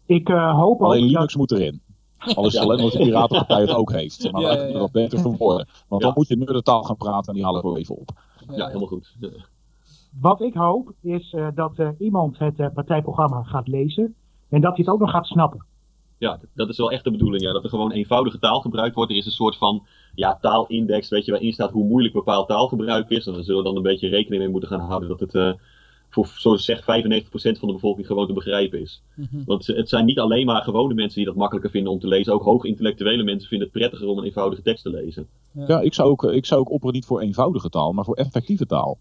Ik eh, hoop Alleen ook dat... Linux moet erin. Al is het Ja. alleen omdat de Piratenpartij het ook heeft. Maar Ja, ja, dat beter verwoorden. Want Ja. dan moet je nerdentaal gaan praten en die halen we wel even op. ja helemaal goed. Wat ik hoop is eh, dat eh, iemand het eh, partijprogramma gaat lezen en dat hij het ook nog gaat snappen. Ja, dat is wel echt de bedoeling. Ja, dat er gewoon eenvoudige taal gebruikt wordt. Er is een soort van ja, taalindex, weet je, waarin staat hoe moeilijk bepaald taalgebruik is. En daar zullen we dan een beetje rekening mee moeten gaan houden dat het eh, voor, zoals zegt, 95% van de bevolking gewoon te begrijpen is. Mhm. Want het zijn niet alleen maar gewone mensen die dat makkelijker vinden om te lezen. Ook hoog intellectuele mensen vinden het prettiger om een eenvoudige tekst te lezen. Ja, ik zou ook, ik zou ook opperen niet voor eenvoudige taal, maar voor effectieve taal.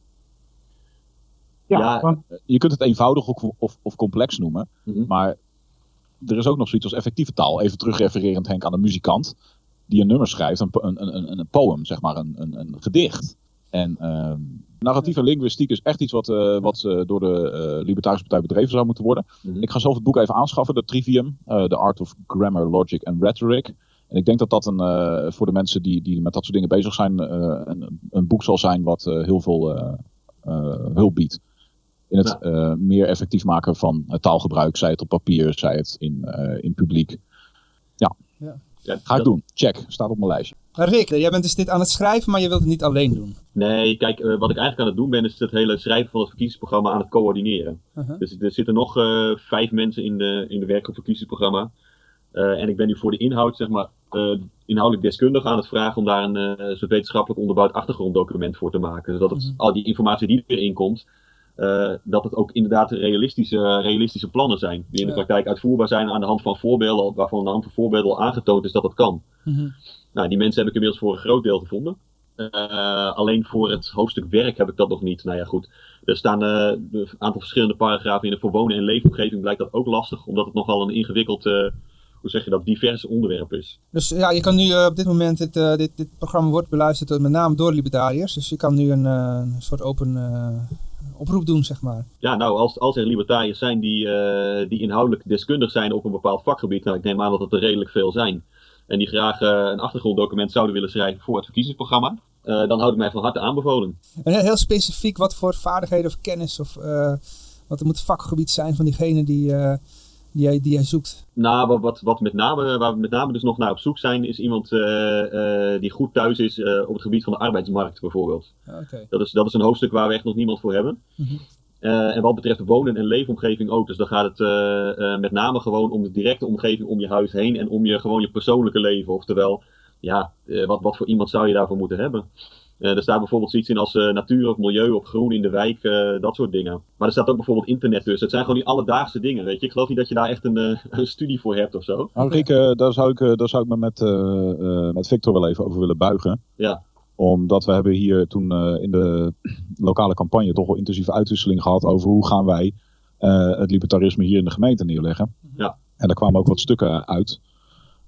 Ja, Ja. want Je kunt het eenvoudig of, of, of complex noemen. Mhm. Maar er is ook nog zoiets als effectieve taal. Even terugrefererend Henk aan een muzikant. Die een nummer schrijft, een, een, een, een, een poem, zeg maar, een, een, een gedicht. En ehm, narratieve linguïstiek is echt iets wat, eh, wat eh, door de eh, Libertarische Partij bedreven zou moeten worden. Mhm. Ik ga zelf het boek even aanschaffen, de Trivium, eh, The Art of Grammar, Logic and Rhetoric. En ik denk dat dat een, eh, voor de mensen die, die met dat soort dingen bezig zijn, eh, een, een boek zal zijn wat eh, heel veel hulp biedt. In het eh, meer effectief maken van taalgebruik, zij het op papier, zij het in, eh, in publiek. Ja, Ga ik dat- doen. Check. Staat op mijn lijstje. Rick, jij bent dus dit aan het schrijven, maar je wilt het niet alleen doen. Nee, kijk, eh, wat ik eigenlijk aan het doen ben, is het hele schrijven van het verkiezingsprogramma aan het coördineren. Uh-huh. Dus er zitten nog eh, vijf mensen in de, in de werkgroep verkiezingsprogramma. Eh, en ik ben nu voor de inhoud, zeg maar, eh, inhoudelijk deskundig aan het vragen om daar een eh, soort wetenschappelijk onderbouwd achtergronddocument voor te maken. Zodat het, Mhm. al die informatie die erin komt, eh, dat het ook inderdaad realistische, realistische plannen zijn. Die in de Ja. praktijk uitvoerbaar zijn aan de hand van voorbeelden, waarvan aan de hand van voorbeelden al aangetoond is dat dat kan. Mhm. Nou, die mensen heb ik inmiddels voor een groot deel gevonden. Eh, alleen voor het hoofdstuk werk heb ik dat nog niet. Nou ja, goed. Er staan eh, een aantal verschillende paragrafen in. De voor wonen en leefomgeving blijkt dat ook lastig, omdat het nogal een ingewikkeld, hoe zeg je dat, divers onderwerp is. Dus ja, je kan nu op dit moment, dit, dit, dit programma wordt beluisterd met name door libertariërs. Dus je kan nu een, soort open oproep doen, zeg maar. Ja, nou, als, als er libertariërs zijn die, eh, die inhoudelijk deskundig zijn op een bepaald vakgebied, nou, ik neem aan dat het er redelijk veel zijn, en die graag eh, een achtergronddocument zouden willen schrijven voor het verkiezingsprogramma, eh, dan houd ik mij van harte aanbevolen. En heel, specifiek wat voor vaardigheden of kennis of wat moet het vakgebied zijn van diegene die, die, jij, die jij zoekt. Nou, wat, wat, wat met name, waar we met name dus nog naar op zoek zijn, is iemand eh, eh, die goed thuis is eh, op het gebied van de arbeidsmarkt bijvoorbeeld. Oké. Dat is, dat is een hoofdstuk waar we echt nog niemand voor hebben. Mhm. En wat betreft wonen en leefomgeving ook. Dus dan gaat het met name gewoon om de directe omgeving om je huis heen en om je gewoon je persoonlijke leven. Oftewel, ja, wat, wat voor iemand zou je daarvoor moeten hebben? Eh, er staat bijvoorbeeld zoiets in als eh, natuur of milieu of groen in de wijk, eh, dat soort dingen. Maar er staat ook bijvoorbeeld internet tussen. Het zijn gewoon die alledaagse dingen, weet je. Ik geloof niet dat je daar echt een, een studie voor hebt of zo. Nou, daar, zou ik, daar zou ik me met, met Victor wel even over willen buigen. Ja. Omdat we hebben hier toen in de lokale campagne toch wel intensieve uitwisseling gehad over hoe gaan wij het libertarisme hier in de gemeente neerleggen. Ja. En daar kwamen ook wat stukken uit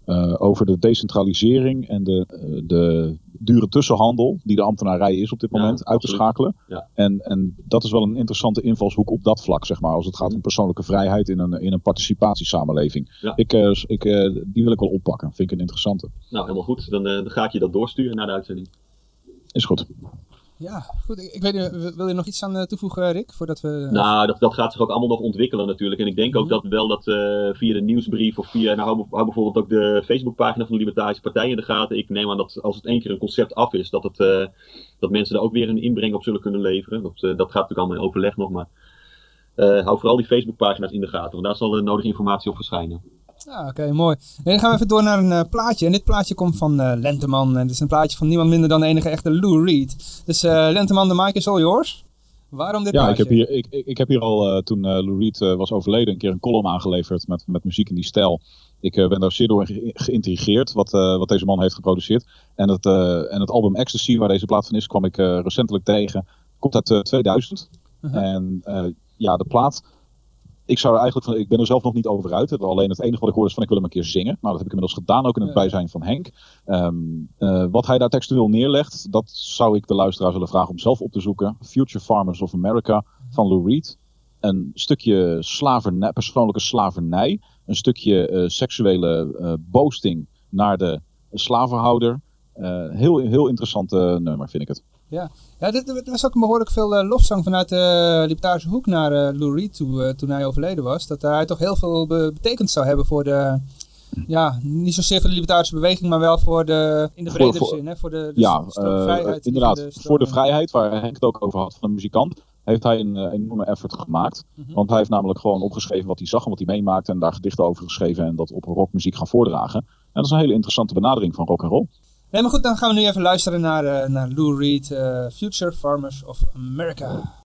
eh, over de decentralisering en de, eh, de dure tussenhandel die de ambtenarij is op dit Ja, moment uit te absoluut. schakelen. Ja. En, en dat is wel een interessante invalshoek op dat vlak, zeg maar, als het gaat om persoonlijke vrijheid in een, in een participatiesamenleving. Ja. Ik, eh, ik, die wil ik wel oppakken, vind ik een interessante. Nou, helemaal goed. Dan, dan ga ik je dat doorsturen naar de uitzending. Is goed. Ja, goed. Ik, ik weet niet, wil je nog iets aan eh, toevoegen, Rick? Voordat we... Nou, dat, dat gaat zich ook allemaal nog ontwikkelen natuurlijk. En ik denk ook Mhm. dat wel dat eh, via de nieuwsbrief of via, nou hou, hou bijvoorbeeld ook de Facebookpagina van de Libertarische Partij in de gaten. Ik neem aan dat als het één keer een concept af is, dat, het, eh, dat mensen daar ook weer een inbreng op zullen kunnen leveren. Dat, dat gaat natuurlijk allemaal in overleg nog, maar hou vooral die Facebookpagina's in de gaten, want daar zal de nodige informatie op verschijnen. Ja, oké, mooi. En dan gaan we even door naar een eh, plaatje. En dit plaatje komt van eh, Lenteman. En het is een plaatje van niemand minder dan de enige echte Lou Reed. Dus eh, Lenteman, de mic is all yours. Waarom dit Ja, ik plaatje? heb hier, ik, ik, ik heb hier al, toen Lou Reed was overleden, een keer een column aangeleverd met, met muziek in die stijl. Ik ben daar zeer door ge- geïntrigeerd wat, wat deze man heeft geproduceerd. En het, en het album Ecstasy, waar deze plaat van is, kwam ik recentelijk tegen. Komt uit eh, 2000. Mhm. En ja, de plaat. Ik zou eigenlijk van, ik ben er zelf nog niet over uit. Alleen het enige wat ik hoorde is van ik wil hem een keer zingen. Nou, dat heb ik inmiddels gedaan, ook in het bijzijn van Henk. Ehm, eh, wat hij daar textueel neerlegt, dat zou ik de luisteraar willen vragen om zelf op te zoeken. Future Farmers of America van Lou Reed. Een stukje slavernij, persoonlijke slavernij. Een stukje eh, seksuele eh, boosting naar de slavenhouder. Heel, heel interessant nummer, vind ik het. Ja, dit, er was ook behoorlijk veel eh, lofzang vanuit de libertarische hoek naar eh, Lou Reed toe, eh, toen hij overleden was. Dat hij toch heel veel be- betekend zou hebben voor de, ja, niet zozeer voor de libertarische beweging, maar wel voor de, in de voor- zin, hè, voor de, de Ja, eh, vrijheid. inderdaad. de voor de vrijheid, waar Henk het ook over had van een muzikant, heeft hij een eh, enorme effort gemaakt. Mhm. Want hij heeft namelijk gewoon opgeschreven wat hij zag en wat hij meemaakte en daar gedichten over geschreven en dat op rockmuziek gaan voordragen. En dat is een hele interessante benadering van rock and roll. Nee, maar goed, dan gaan we nu even luisteren naar, eh, naar Lou Reed, eh, Future Farmers of America.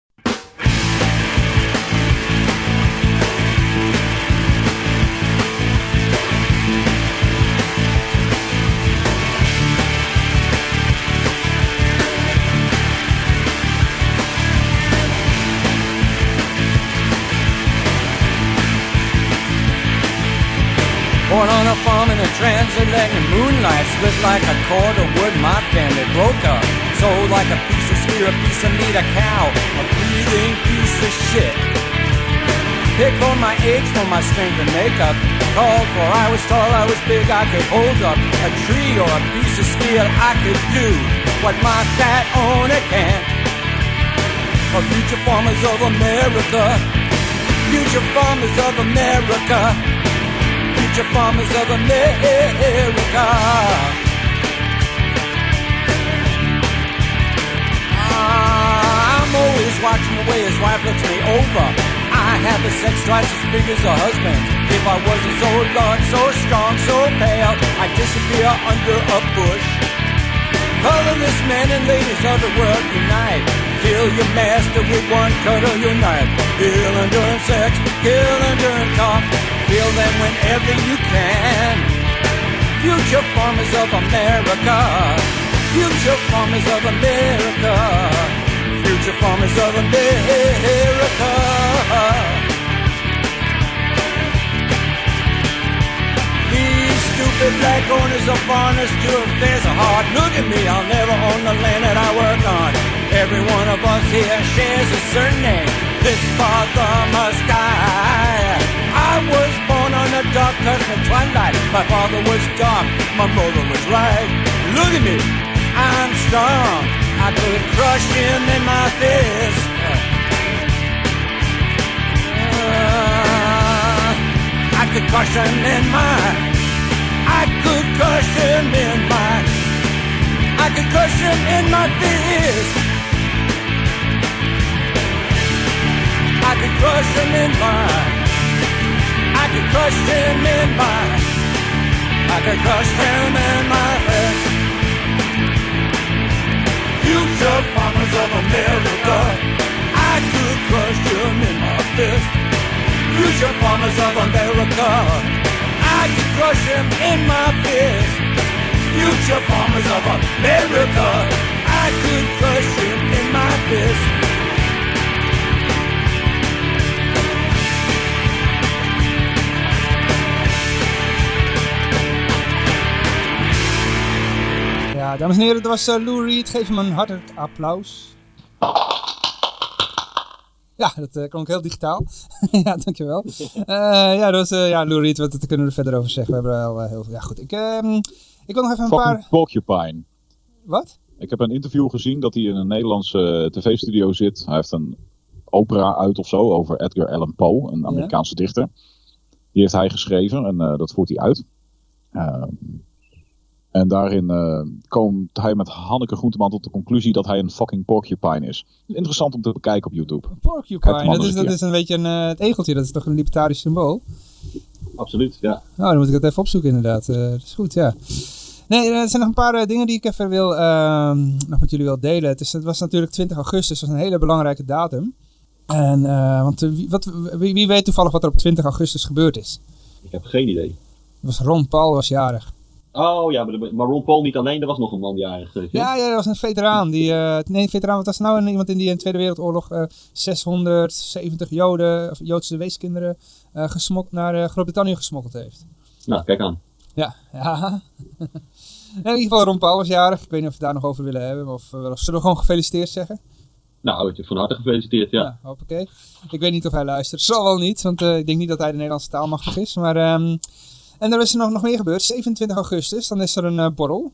Transatlantic moonlight, split like a cord of wood, my family broke up. Sold like a piece of steer, a piece of meat, a cow, a breathing piece of shit. Pick for my age, for my strength and makeup. Called for I was tall, I was big, I could hold up a tree or a piece of steel. I could do what my fat owner can't. For future farmers of America, future farmers of America future farmers of America. I'm always watching the way his wife looks me over. I have a sex twice as big as a husband. If I wasn't so large, so strong, so pale, I'd disappear under a bush. Colorless men and ladies of the world unite. Kill your master with one cut of your knife. Kill and during sex, kill and during talk. Kill them whenever you can. Future farmers of America. Future farmers of America. Future farmers of America. These stupid black owners of foreigners to affairs are hard. Look at me, I'll never own the land that I work on. Every one of us here shares a certain name. This father must die. I was born on a dark cosmic twilight. My father was dark, my mother was light. Look at me, I'm strong. I could crush him in my fist. Uh, I could crush him in my. I could crush him in my. I could crush him in my fist. I could crush him in my. I could crush him in my. I could crush him in my fist. Future farmers of America. I could crush him in my fist. Future farmers of America. I could crush him in my fist. Future farmers of America. I could crush him in my fist. Ja, dames en heren, dat was eh, Lou Reed. Geef hem een hartelijk applaus. Ja, dat eh, klonk heel digitaal. ja, dankjewel. Eh ja, dat was ja, Lou Reed, wat kunnen we er verder over zeggen? We hebben al eh, heel veel. Ja, goed. Ik, ehm, ik wil nog even een Fucking paar. Porcupine. Wat? Ik heb een interview gezien dat hij in een Nederlandse tv-studio zit. Hij heeft een opera uit of zo over Edgar Allan Poe, een Amerikaanse dichter. Die heeft hij geschreven en dat voert hij uit. En daarin eh, komt hij met Hanneke Groenteman tot de conclusie dat hij een fucking porcupine is. Interessant om te bekijken op YouTube. Porcupine, dat is, een dat is een beetje een, eh, het egeltje, dat is toch een libertarisch symbool? Absoluut, ja. Nou, dan moet ik dat even opzoeken inderdaad. Eh, dat is goed, ja. Nee, er zijn nog een paar dingen die ik even wil, ehm, nog met jullie wil delen. Het, is, het was natuurlijk 20 augustus, dat was een hele belangrijke datum. En, want wie, wat, wie, wie weet toevallig wat er op 20 augustus gebeurd is? Ik heb geen idee. Was Ron Paul was jarig. Oh ja, maar, Ron Paul niet alleen, er was nog een man jarig. weet je. Ja, ja, dat was een veteraan. Die, eh, nee, veteraan, wat was nou? Iemand in die in de Tweede Wereldoorlog eh 670 Joden, of Joodse weeskinderen, eh gesmokt naar eh, Groot-Brittannië gesmokkeld heeft. Nou, kijk aan. Ja, ja. In ieder geval Ron Paul was jarig. Ik weet niet of we daar nog over willen hebben. Of, eh, of zullen we gewoon gefeliciteerd zeggen? Nou, van harte gefeliciteerd, ja. Ja, hoppakee. Ik weet niet of hij luistert. Zal wel niet, want eh, ik denk niet dat hij de Nederlandse taal machtig is. Maar, ehm, en er is er nog, nog meer gebeurd. 27 augustus, dan is er een eh, borrel.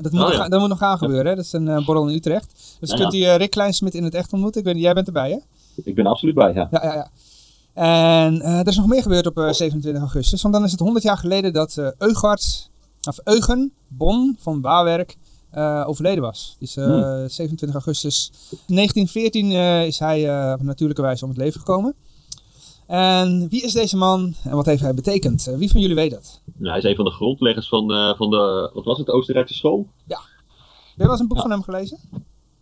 Dat moet, Oh, nog, ja. gaan- dat moet nog gaan gebeuren. Hè? Dat is een eh, borrel in Utrecht. Dus Ja, kunt u eh, Rick Kleinsmit in het echt ontmoeten. Ik weet, jij bent erbij, hè? Ik ben absoluut bij, ja. Ja, ja, ja. En eh, er is nog meer gebeurd op eh, 27 augustus. Want dan is het 100 jaar geleden dat of Eugen Bon van Baarwerk overleden was. Dus eh, Hmm. 27 augustus 1914 eh, is hij op natuurlijke wijze om het leven gekomen. En wie is deze man en wat heeft hij betekend? Eh, wie van jullie weet dat? Nou, hij is een van de grondleggers van, eh, van de, wat was het, Oostenrijkse school? Heb je wel eens een boek van hem gelezen?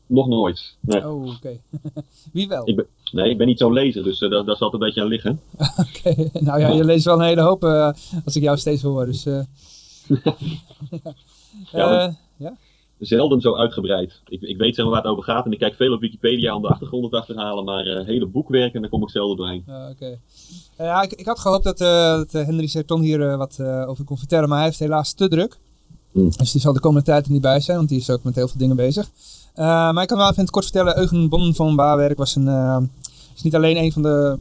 Nog nooit. Nee, Oh, oké. wie wel? ik ben, nee ik ben niet zo'n lezer, dus eh, daar, daar zal het een beetje aan liggen. Oké, nou ja, je leest wel een hele hoop als ik jou steeds hoor. Dus, Ja, ja? Zelden zo uitgebreid. Ik, ik weet zeg maar waar het over gaat en ik kijk veel op Wikipedia om de achtergronden te achterhalen, maar eh, hele boekwerken, daar kom ik zelden doorheen. Oké. Eh, ja, ik, ik had gehoopt dat, eh, dat Henry Serton hier wat over kon vertellen, maar hij heeft helaas te druk. Hmm. Dus die zal de komende tijd er niet bij zijn, want die is ook met heel veel dingen bezig. Maar ik kan wel even in het kort vertellen, Eugen Bon van Baarwerk was een, is niet alleen een van de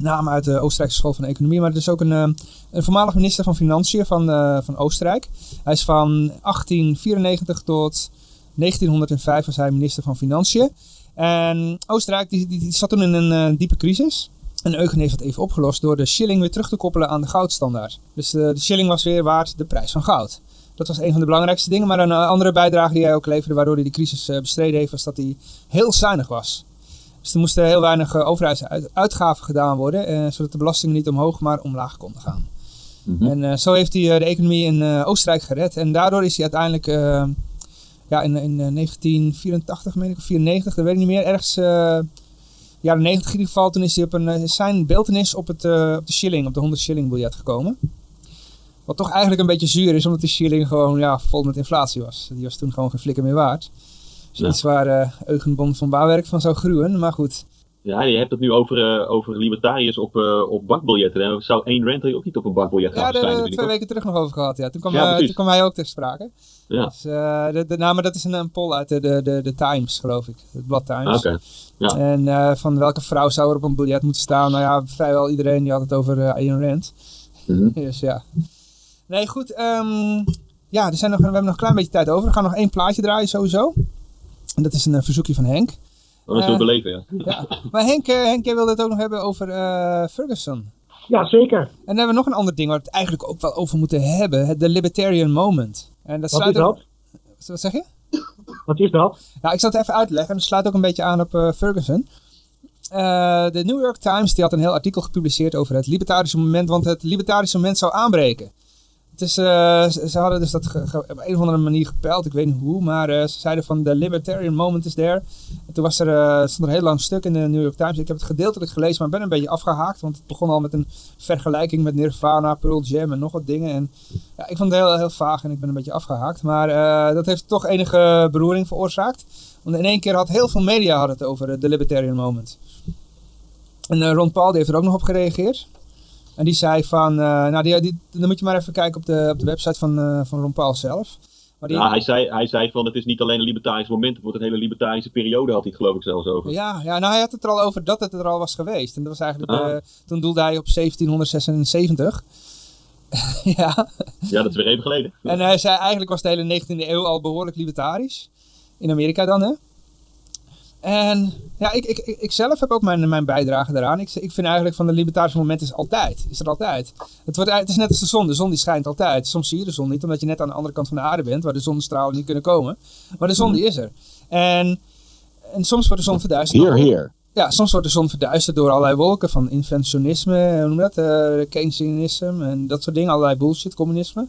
namen uit de Oostenrijkse School van Economie, maar het is ook een, eh, een voormalig minister van Financiën van, eh, van Oostenrijk. Hij is van 1894 tot 1905 was hij minister van Financiën. En Oostenrijk die, zat toen in een eh, diepe crisis. En Eugen heeft dat even opgelost door de shilling weer terug te koppelen aan de goudstandaard. Dus de, de shilling was weer waard de prijs van goud. Dat was een van de belangrijkste dingen. Maar een andere bijdrage die hij ook leverde, waardoor hij de crisis bestreden heeft, was dat hij heel zuinig was. Dus er moesten heel weinig eh, overheidsuitgaven gedaan worden, eh, zodat de belastingen niet omhoog, maar omlaag konden gaan. Mhm. En eh, zo heeft hij de economie in Oostenrijk gered. En daardoor is hij uiteindelijk ja, in, in eh, 1984, meen ik, of 94, dat weet ik niet meer, ergens jaren 90 in ieder geval, toen is hij op een, zijn beeltenis op, het, op de shilling, op de 100 shilling biljet gekomen. Wat toch eigenlijk een beetje zuur is, omdat die shilling gewoon ja, vol met inflatie was. Die was toen gewoon geen flikker meer waard. Ja. iets waar eh Eugenbon van Bouwwerk van zou gruwen. Maar goed, Ja, je hebt het nu over, eh, over libertariërs op, eh, op bankbiljetten. hè. Zou Rand er ook niet op een bankbiljet gaan ja, daar hebben we twee weken terug nog over gehad. Ja. Toen, kwam, Ja, toen kwam hij ook ter sprake. Ja. Dus, de, de, nou, maar dat is een, een poll uit de, de, de, de Times, geloof ik. Het blad. Times. Ah, Oké. Ja. En van welke vrouw zou er op een biljet moeten staan? Nou ja, vrijwel iedereen die had het over Ayn Rand. Mhm. Dus ja. Nee, goed. ehm, ja, er zijn nog, we hebben nog een klein beetje tijd over. We gaan nog één plaatje draaien sowieso. En dat is een eh, verzoekje van Henk. Oh, dat is Eh, heel beleven, ja. Ja. Maar Henk, eh, Henk, jij wilde het ook nog hebben over eh, Ferguson. Ja, zeker. En dan hebben we nog een ander ding waar we het eigenlijk ook wel over moeten hebben. Het de Libertarian Moment. En dat Wat is ook- dat? Wat zeg je? Wat is dat? Nou, ik zal het even uitleggen. En dat sluit ook een beetje aan op eh, Ferguson. Eh, de New York Times die had een heel artikel gepubliceerd over het libertarische moment, want het libertarische moment zou aanbreken. Het is, eh, ze hadden dus dat op een of andere manier gepeild, ik weet niet hoe, maar eh, ze zeiden van the libertarian moment is there. En toen was er, eh, stond er een heel lang stuk in de New York Times. Ik heb het gedeeltelijk gelezen, maar ben een beetje afgehaakt, want het begon al met een vergelijking met Nirvana, Pearl Jam en nog wat dingen. En ja, ik vond het heel, heel vaag en ik ben een beetje afgehaakt, maar dat heeft toch enige beroering veroorzaakt. Want in één keer had heel veel media het over de libertarian moment. En Ron Paul heeft er ook nog op gereageerd. En die zei van, eh, nou die, die, dan moet je maar even kijken op de, op de website van, eh, van Ron Paul zelf. Maar die, Ja, hij zei, hij zei van het is niet alleen een libertarisch moment, het wordt een hele libertarische periode, had hij het geloof ik zelfs over. ja, ja, nou hij had het er al over dat het er al was geweest. En dat was eigenlijk, Ah. toen doelde hij op 1776. ja, Ja, dat is weer even geleden. en hij zei eigenlijk was de hele 19e eeuw al behoorlijk libertarisch. In Amerika dan, hè. En ja, ik, ik, ik zelf heb ook mijn, mijn bijdrage daaraan. Ik, ik vind eigenlijk van de libertarische moment is altijd. Is er altijd. Het, wordt, het is net als de zon. De zon die schijnt altijd. Soms zie je de zon niet, omdat je net aan de andere kant van de aarde bent, waar de zonnestralen niet kunnen komen. Maar de zon die is er. En, en soms wordt de zon verduisterd. Heer, heer. Ja, soms wordt de zon verduisterd door allerlei wolken van inventionisme, hoe noem je dat, eh Keynesianisme en dat soort dingen, allerlei bullshit, communisme.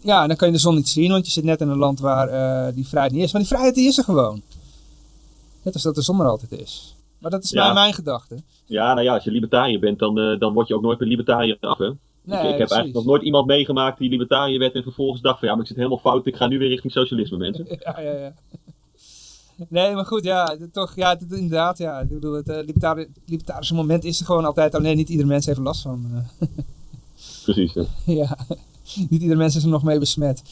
Ja, dan kan je de zon niet zien, want je zit net in een land waar eh, die vrijheid niet is. Maar die vrijheid die is er gewoon. Net als dat de zon er altijd is. Maar dat is Ja. bij mijn gedachte. Ja, nou ja, als je libertariër bent, dan, eh, dan word je ook nooit meer libertariër af, hè? Nee, ik, ik heb eigenlijk nog nooit iemand meegemaakt die libertariër werd en vervolgens dacht van ja, maar ik zit helemaal fout, ik ga nu weer richting socialisme, mensen. Ja, ja, ja. Nee, maar goed, ja, toch, ja, inderdaad, ja. Ik bedoel, het libertari- libertarische moment is er gewoon altijd. Alleen niet ieder mens heeft last van. eh. Precies. hè. ja, niet ieder mens is er nog mee besmet.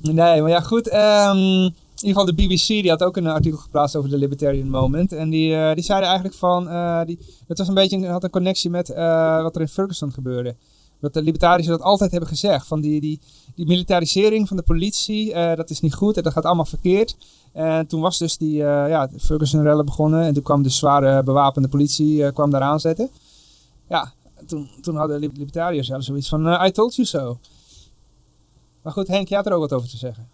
Nee, maar ja, goed. ehm, in ieder geval de BBC die had ook een artikel geplaatst over de Libertarian Moment. En die, eh, die zeiden eigenlijk van, eh, die, dat was een beetje, had een connectie met eh, wat er in Ferguson gebeurde. Dat de libertariërs dat altijd hebben gezegd. Van die, die, die militarisering van de politie, dat is niet goed en dat gaat allemaal verkeerd. En toen was dus die ja, Ferguson-rellen begonnen. En toen kwam de zware bewapende politie kwam daar aanzetten. Ja, toen, toen hadden de libertariërs zelfs zoiets van, I told you so. Maar goed, Henk, jij had er ook wat over te zeggen.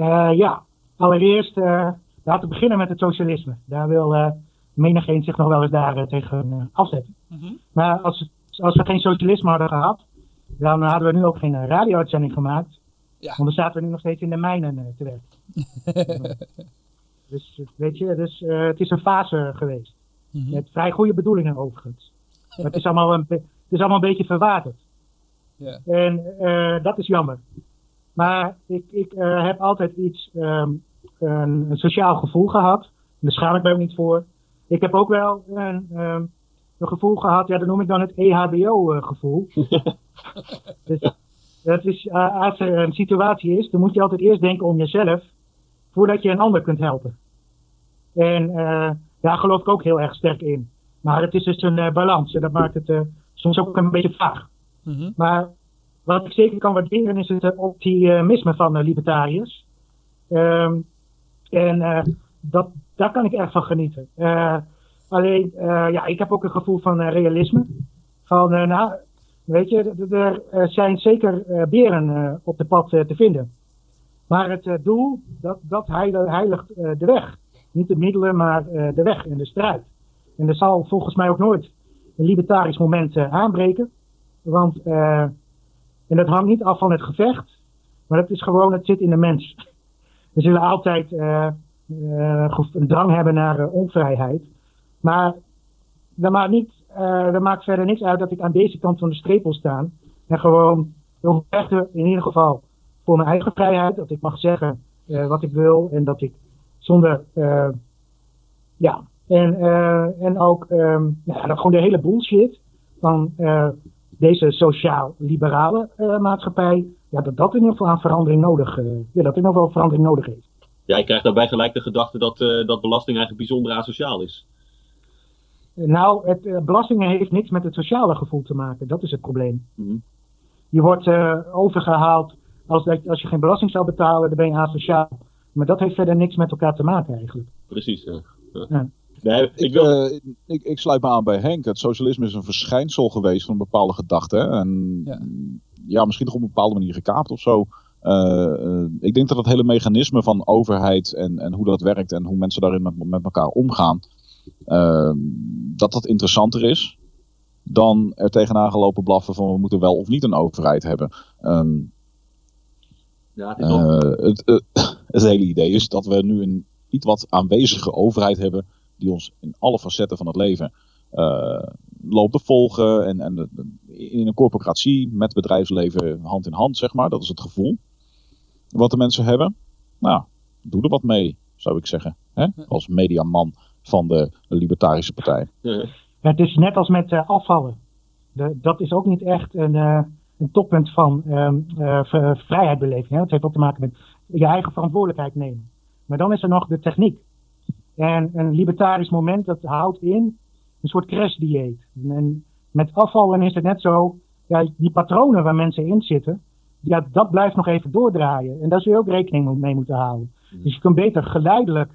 Eh, ja, allereerst eh, laten we beginnen met het socialisme. Daar wil eh menigeen zich nog wel eens daar tegen afzetten. Maar als, als we geen socialisme hadden gehad, dan hadden we nu ook geen radio-uitzending gemaakt. Ja. Want dan zaten we nu nog steeds in de mijnen te werken. dus weet je, dus, het is een fase geweest. Mhm. Met vrij goede bedoelingen overigens. Maar het is allemaal een, het is allemaal een beetje verwaterd. En dat is jammer. Maar ik, ik eh, heb altijd iets, ehm, een, een sociaal gevoel gehad. Daar schaam ik mij ook niet voor. Ik heb ook wel een, ehm, een gevoel gehad, ja, dat noem ik dan het E EHBO-gevoel. dus, dat is, eh, als er een situatie is, dan moet je altijd eerst denken om jezelf, voordat je een ander kunt helpen. En eh, daar geloof ik ook heel erg sterk in. Maar het is dus een balans en dat maakt het soms ook een beetje vaag. Mhm. Maar wat ik zeker kan waarderen is het eh, optimisme van de libertariërs. Ehm, en eh, dat, daar kan ik erg van genieten. Eh, alleen, eh, ja, ik heb ook een gevoel van eh, realisme. Van, eh, nou, weet je, er eh, zijn zeker eh, beren eh, op de pad eh, te vinden. Maar het eh, doel, dat, dat heil- heiligt eh, de weg. Niet de middelen, maar eh, de weg en de strijd. En er zal volgens mij ook nooit een libertarisch moment eh, aanbreken. Want, eh, en dat hangt niet af van het gevecht, maar het is gewoon, het zit in de mens. We zullen altijd eh, eh, een drang hebben naar eh, onvrijheid. Maar dat maakt, dat verder niks uit dat ik aan deze kant van de streep wil staan. En gewoon wil vechten, in ieder geval voor mijn eigen vrijheid. Dat ik mag zeggen wat ik wil en dat ik zonder, ja, en, en ook ehm, dat gewoon de hele bullshit van deze sociaal-liberale eh, maatschappij, ja, dat dat in ieder geval aan verandering nodig, eh, ja, dat er nog wel verandering nodig heeft. Ja, ik krijg daarbij gelijk de gedachte dat, eh, dat belasting eigenlijk bijzonder asociaal is. Nou, het, belastingen heeft niks met het sociale gevoel te maken. Dat is het probleem. Mhm. Je wordt eh, overgehaald. Als, als je geen belasting zou betalen, dan ben je asociaal. Maar dat heeft verder niks met elkaar te maken eigenlijk. Precies, ja. Ja. Ja. Nee, ik, Ik, wil... eh, ik, ik sluit me aan bij Henk. Het socialisme is een verschijnsel geweest van een bepaalde gedachte. hè. En Ja. ja. misschien toch op een bepaalde manier gekaapt of zo. Eh, eh, ik denk dat het hele mechanisme van overheid en, en hoe dat werkt en hoe mensen daarin met, met elkaar omgaan, dat dat interessanter is dan er tegenaan gelopen blaffen van we moeten wel of niet een overheid hebben. Ehm, ja, het is het, het hele idee is dat we nu een iets wat aanwezige overheid hebben die ons in alle facetten van het leven eh, te volgen. En, en in een corporatie met bedrijfsleven hand in hand, zeg maar. Dat is het gevoel wat de mensen hebben. Nou, doe er wat mee, zou ik zeggen. Hè? Als mediaman van de Libertarische Partij. Het is net als met eh, afvallen. De, dat is ook niet echt een, eh, een toppunt van ehm eh, v- vrijheidbeleving. Hè? Het heeft ook te maken met je eigen verantwoordelijkheid nemen. Maar dan is er nog de techniek. En een libertarisch moment, dat houdt in een soort crashdieet. En met afvallen is het net zo, ja, die patronen waar mensen in zitten, ja, dat blijft nog even doordraaien. En daar zul je ook rekening mee moeten houden. Dus je kunt beter geleidelijk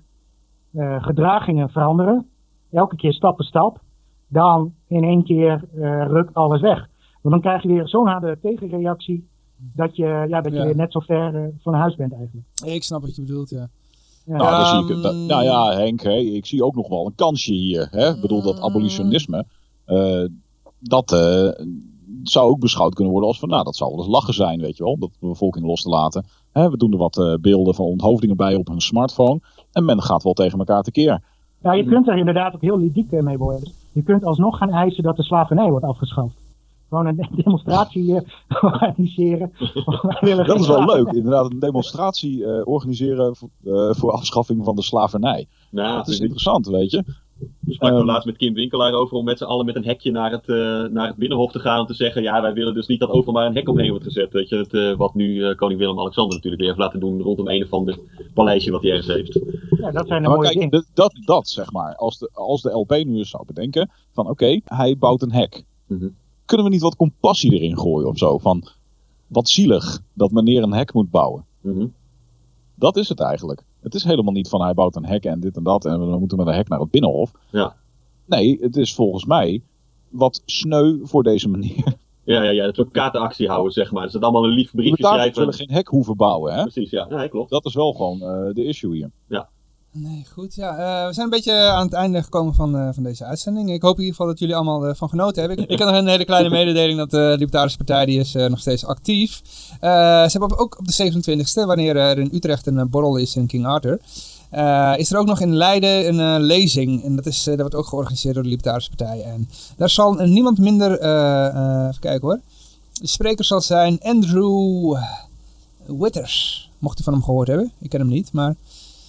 eh, gedragingen veranderen. Elke keer stap voor stap dan in één keer eh rukt alles weg. Want dan krijg je weer zo'n harde tegenreactie dat je, ja, dat je Ja. weer net zo ver eh, van huis bent eigenlijk. Ik snap wat je bedoelt, ja. Ja. Nou, dan zie ik, Ehm, dat- nou ja, Henk, hè, ik zie ook nog wel een kansje hier. Hè? Ik bedoel, dat abolitionisme, eh, dat eh, zou ook beschouwd kunnen worden als van, nou, dat zou wel eens lachen zijn, weet je wel, om dat de bevolking los te laten. Hè, we doen er wat eh, beelden van onthoofdingen bij op hun smartphone en men gaat wel tegen elkaar tekeer. Ja, je kunt er inderdaad ook heel ludiek mee worden. Je kunt alsnog gaan eisen dat de slavernij wordt afgeschaft. Gewoon een demonstratie eh, organiseren. Dat is wel leuk, inderdaad, een demonstratie eh, organiseren voor, eh, voor afschaffing van de slavernij. nou, Dat is interessant, weet je. we spraken ehm, laatst met Kim Winkelaar over om met z'n allen met een hekje naar het, eh, naar het Binnenhof te gaan. Om te zeggen, ja, wij willen dus niet dat overal maar een hek omheen wordt gezet. Weet je, het, eh, wat nu eh, koning Willem-Alexander natuurlijk weer heeft laten doen rondom een of ander paleisje wat hij ergens heeft. Ja, dat zijn de Maar mooie kijk, dingen. de- dat, dat zeg maar. Als de, als de LP nu eens zou bedenken van oké, hij bouwt een hek. Mhm. Kunnen we niet wat compassie erin gooien of zo? Van wat zielig dat meneer een hek moet bouwen. Mhm. Dat is het eigenlijk. Het is helemaal niet van hij bouwt een hek en dit en dat en we moeten met een hek naar het binnenhof. Ja. Nee, het is volgens mij wat sneu voor deze meneer. Ja, ja, ja, dat we een kaartenactie houden, zeg maar. Dus dat allemaal een lief briefje schrijven. willen geen hek hoeven bouwen, hè? Precies, ja. ja, klopt. Dat is wel gewoon eh, de issue hier. Nee, goed. Ja, eh, we zijn een beetje aan het einde gekomen van, eh, van deze uitzending. Ik hoop in ieder geval dat jullie allemaal eh, van genoten hebben. Ik, ik had nog een hele kleine mededeling dat de Libertarische Partij die is nog steeds actief. Ze hebben ook op de 27e, wanneer er in Utrecht een borrel is in King Arthur, is er ook nog in Leiden een lezing. En dat, is, dat wordt ook georganiseerd door de Libertarische Partij. En daar zal niemand minder, even kijken hoor. De spreker zal zijn Andrew Witters. Mocht u van hem gehoord hebben. Ik ken hem niet, maar...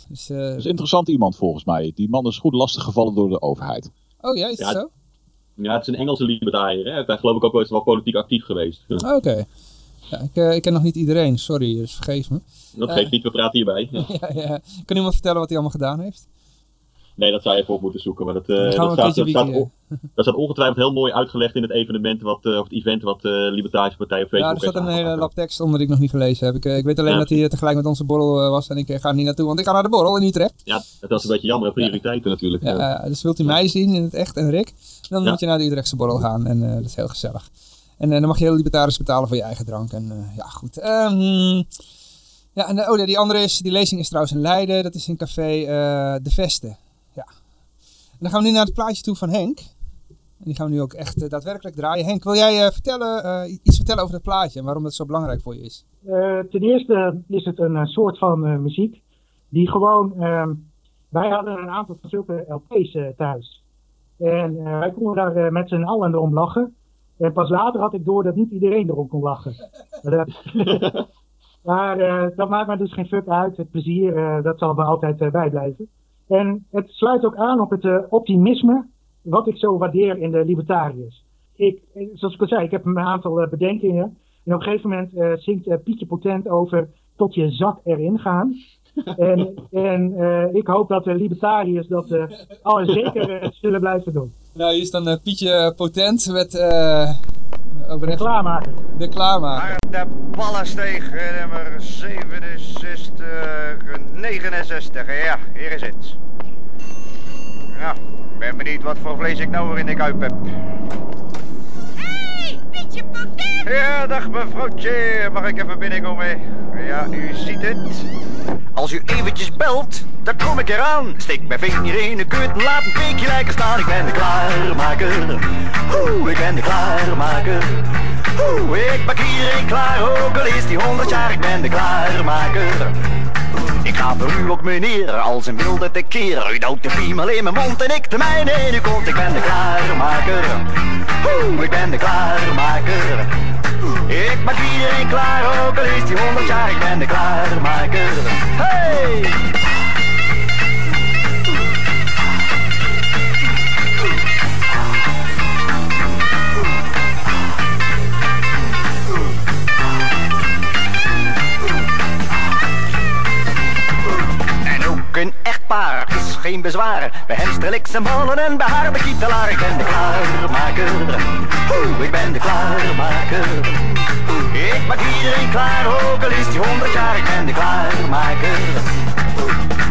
Dus, eh, Dat is interessant iemand volgens mij. Die man is goed lastig gevallen door de overheid. Oh ja, is Ja, het zo? Ja, het is een Engelse libertariër. Hè. Hij is geloof ik ook wel eens wel politiek actief geweest. Oh, Oké. Ja, ik, eh, ik ken nog niet iedereen, sorry, dus vergeef me. Dat Eh. geeft niet, we praten hierbij. Ja. ja, ja. Kan iemand vertellen wat hij allemaal gedaan heeft? Nee, dat zou je even op moeten zoeken. Maar dat, eh, dat, staat, dat, staat, on- dat staat ongetwijfeld heel mooi uitgelegd in het evenement, wat, eh, of het event wat de Libertarische Partij op Ja, er staat een hele lap tekst onder die ik nog niet gelezen heb. Ik, ik weet alleen Ja. dat hij tegelijk met onze borrel was en ik ga er niet naartoe, want ik ga naar de borrel in Utrecht. Ja, dat was een beetje jammer. Prioriteiten natuurlijk. Ja, dus wilt u mij zien in het echt en Rick, dan moet je naar de Utrechtse borrel gaan en dat is heel gezellig. En dan mag je heel libertarisch betalen voor je eigen drank. En ja, goed. Ehm, ja, en oh, ja, die andere is, die lezing is trouwens in Leiden. Dat is in café De Veste. Dan gaan we nu naar het plaatje toe van Henk. En die gaan we nu ook echt eh, daadwerkelijk draaien. Henk, wil jij eh, vertellen, eh, iets vertellen over dat plaatje en waarom dat zo belangrijk voor je is? Ten eerste is het een soort van muziek die gewoon. ehm, wij hadden een aantal van zulke LP's thuis. En wij konden daar met z'n allen erom lachen. En pas later had ik door dat niet iedereen erom kon lachen. Maar dat, maakt me dus geen fuck uit. Het plezier, dat zal me altijd bijblijven. En het sluit ook aan op het eh, optimisme, wat ik zo waardeer in de libertariërs. Ik, eh, zoals ik al zei, ik heb een aantal eh, bedenkingen. En op een gegeven moment zingt Pietje Potent over tot je zak erin gaan. en en ik hoop dat de libertariërs dat eh al zeker zullen blijven doen. Nou, hier is dan Pietje Potent met... over de, Klaarmaken. de klaarmaker. De Ballensteeg, nummer 67, 69. Ja, hier is het. Nou, ik ben benieuwd wat voor vlees ik nou weer in de kuip heb. Hey, Pietje Potent! Ja, dag mevrouwtje. Mag ik even binnenkomen? Ja, u ziet het. Als u eventjes belt, dan kom ik eraan. Steek mijn vinger in de kut, laat een peekje lekker staan. Ik ben de klaarmaker. Oeh, ik ben de klaarmaker. Oeh, ik maak iedereen klaar, ook al is die honderd jaar. Ik ben de klaarmaker. Ik ga voor u ook meneer, als een wilde tekeer. U duwt de piemel in mijn mond en ik de mijne in uw kont. Ik ben de klaarmaker. Oeh, ik ben de klaarmaker. Ik maak iedereen klaar, ook al is die honderd jaar. Ik ben de klaarmaker. Hey! Een echtpaar is geen bezwaar. Bij hem strel ik zijn ballen en bij haar de kietelaar. Ik ben de klaarmaker. Oeh, ik ben de klaarmaker. Ik maak iedereen klaar, ook al is die honderd jaar. Ik ben de klaarmaker.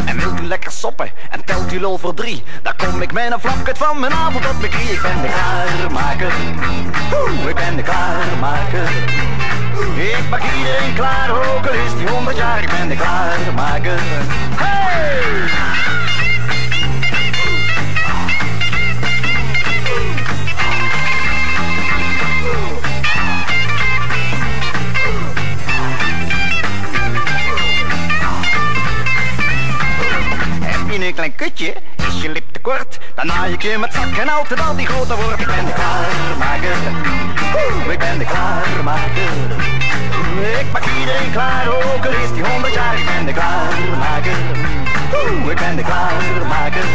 En wilt u lekker soppen en telt u lol voor drie Dan kom ik met een flapkut van mijn avond op mijn knie Ik ben de klaarmaker Oeh, ik ben de klaarmaker Ik maak iedereen klaar, ook al is die honderd jaar Ik ben de klaarmaker! Dan naai ik je met zak en altijd al die groter wordt. Ik ben de klaarmaker. Ik ben de klaarmaker. Ik maak iedereen klaar, ook al is die honderd jaar. Ik ben de klaarmaker. Ik ben de klaarmaker.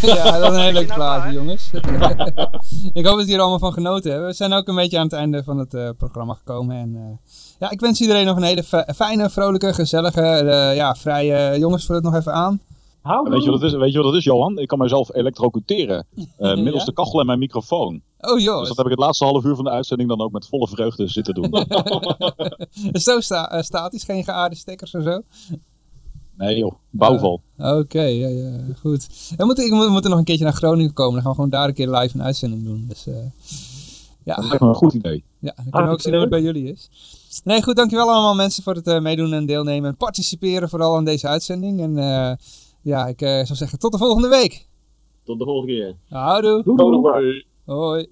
Ja, dat is een heel leuk plaatje, jongens. ik hoop dat jullie er allemaal van genoten hebben. We zijn ook een beetje aan het einde van het eh, programma gekomen. En eh, ja, ik wens iedereen nog een hele fi- fijne, vrolijke, gezellige, eh, ja, vrije... jongens, vul het nog even aan. Hou Weet je, wat het is, weet je wat het is, Johan? Ik kan mezelf elektrocuteren. eh, middels Ja? de kachel en mijn microfoon. Oh joh, Dus dat heb ik het laatste half uur van de uitzending dan ook met volle vreugde zitten doen. is zo sta eh, statisch, geen geaarde stekkers en zo? Nee joh, bouwval. Oké, ja, ja, goed. We moeten, ik moet, we moeten nog een keertje naar Groningen komen. Dan gaan we gewoon daar een keer live een uitzending doen. Dus eh, ja, Dat lijkt me een goed idee. ja, dan kunnen we ook zien hoe het bij jullie is. Nee, goed, dankjewel allemaal mensen voor het eh, meedoen en deelnemen. En participeren vooral aan deze uitzending. En eh, ja, ik eh, zou zeggen tot de volgende week. Tot de volgende keer. Houdoe. Doei, doei. Hoi.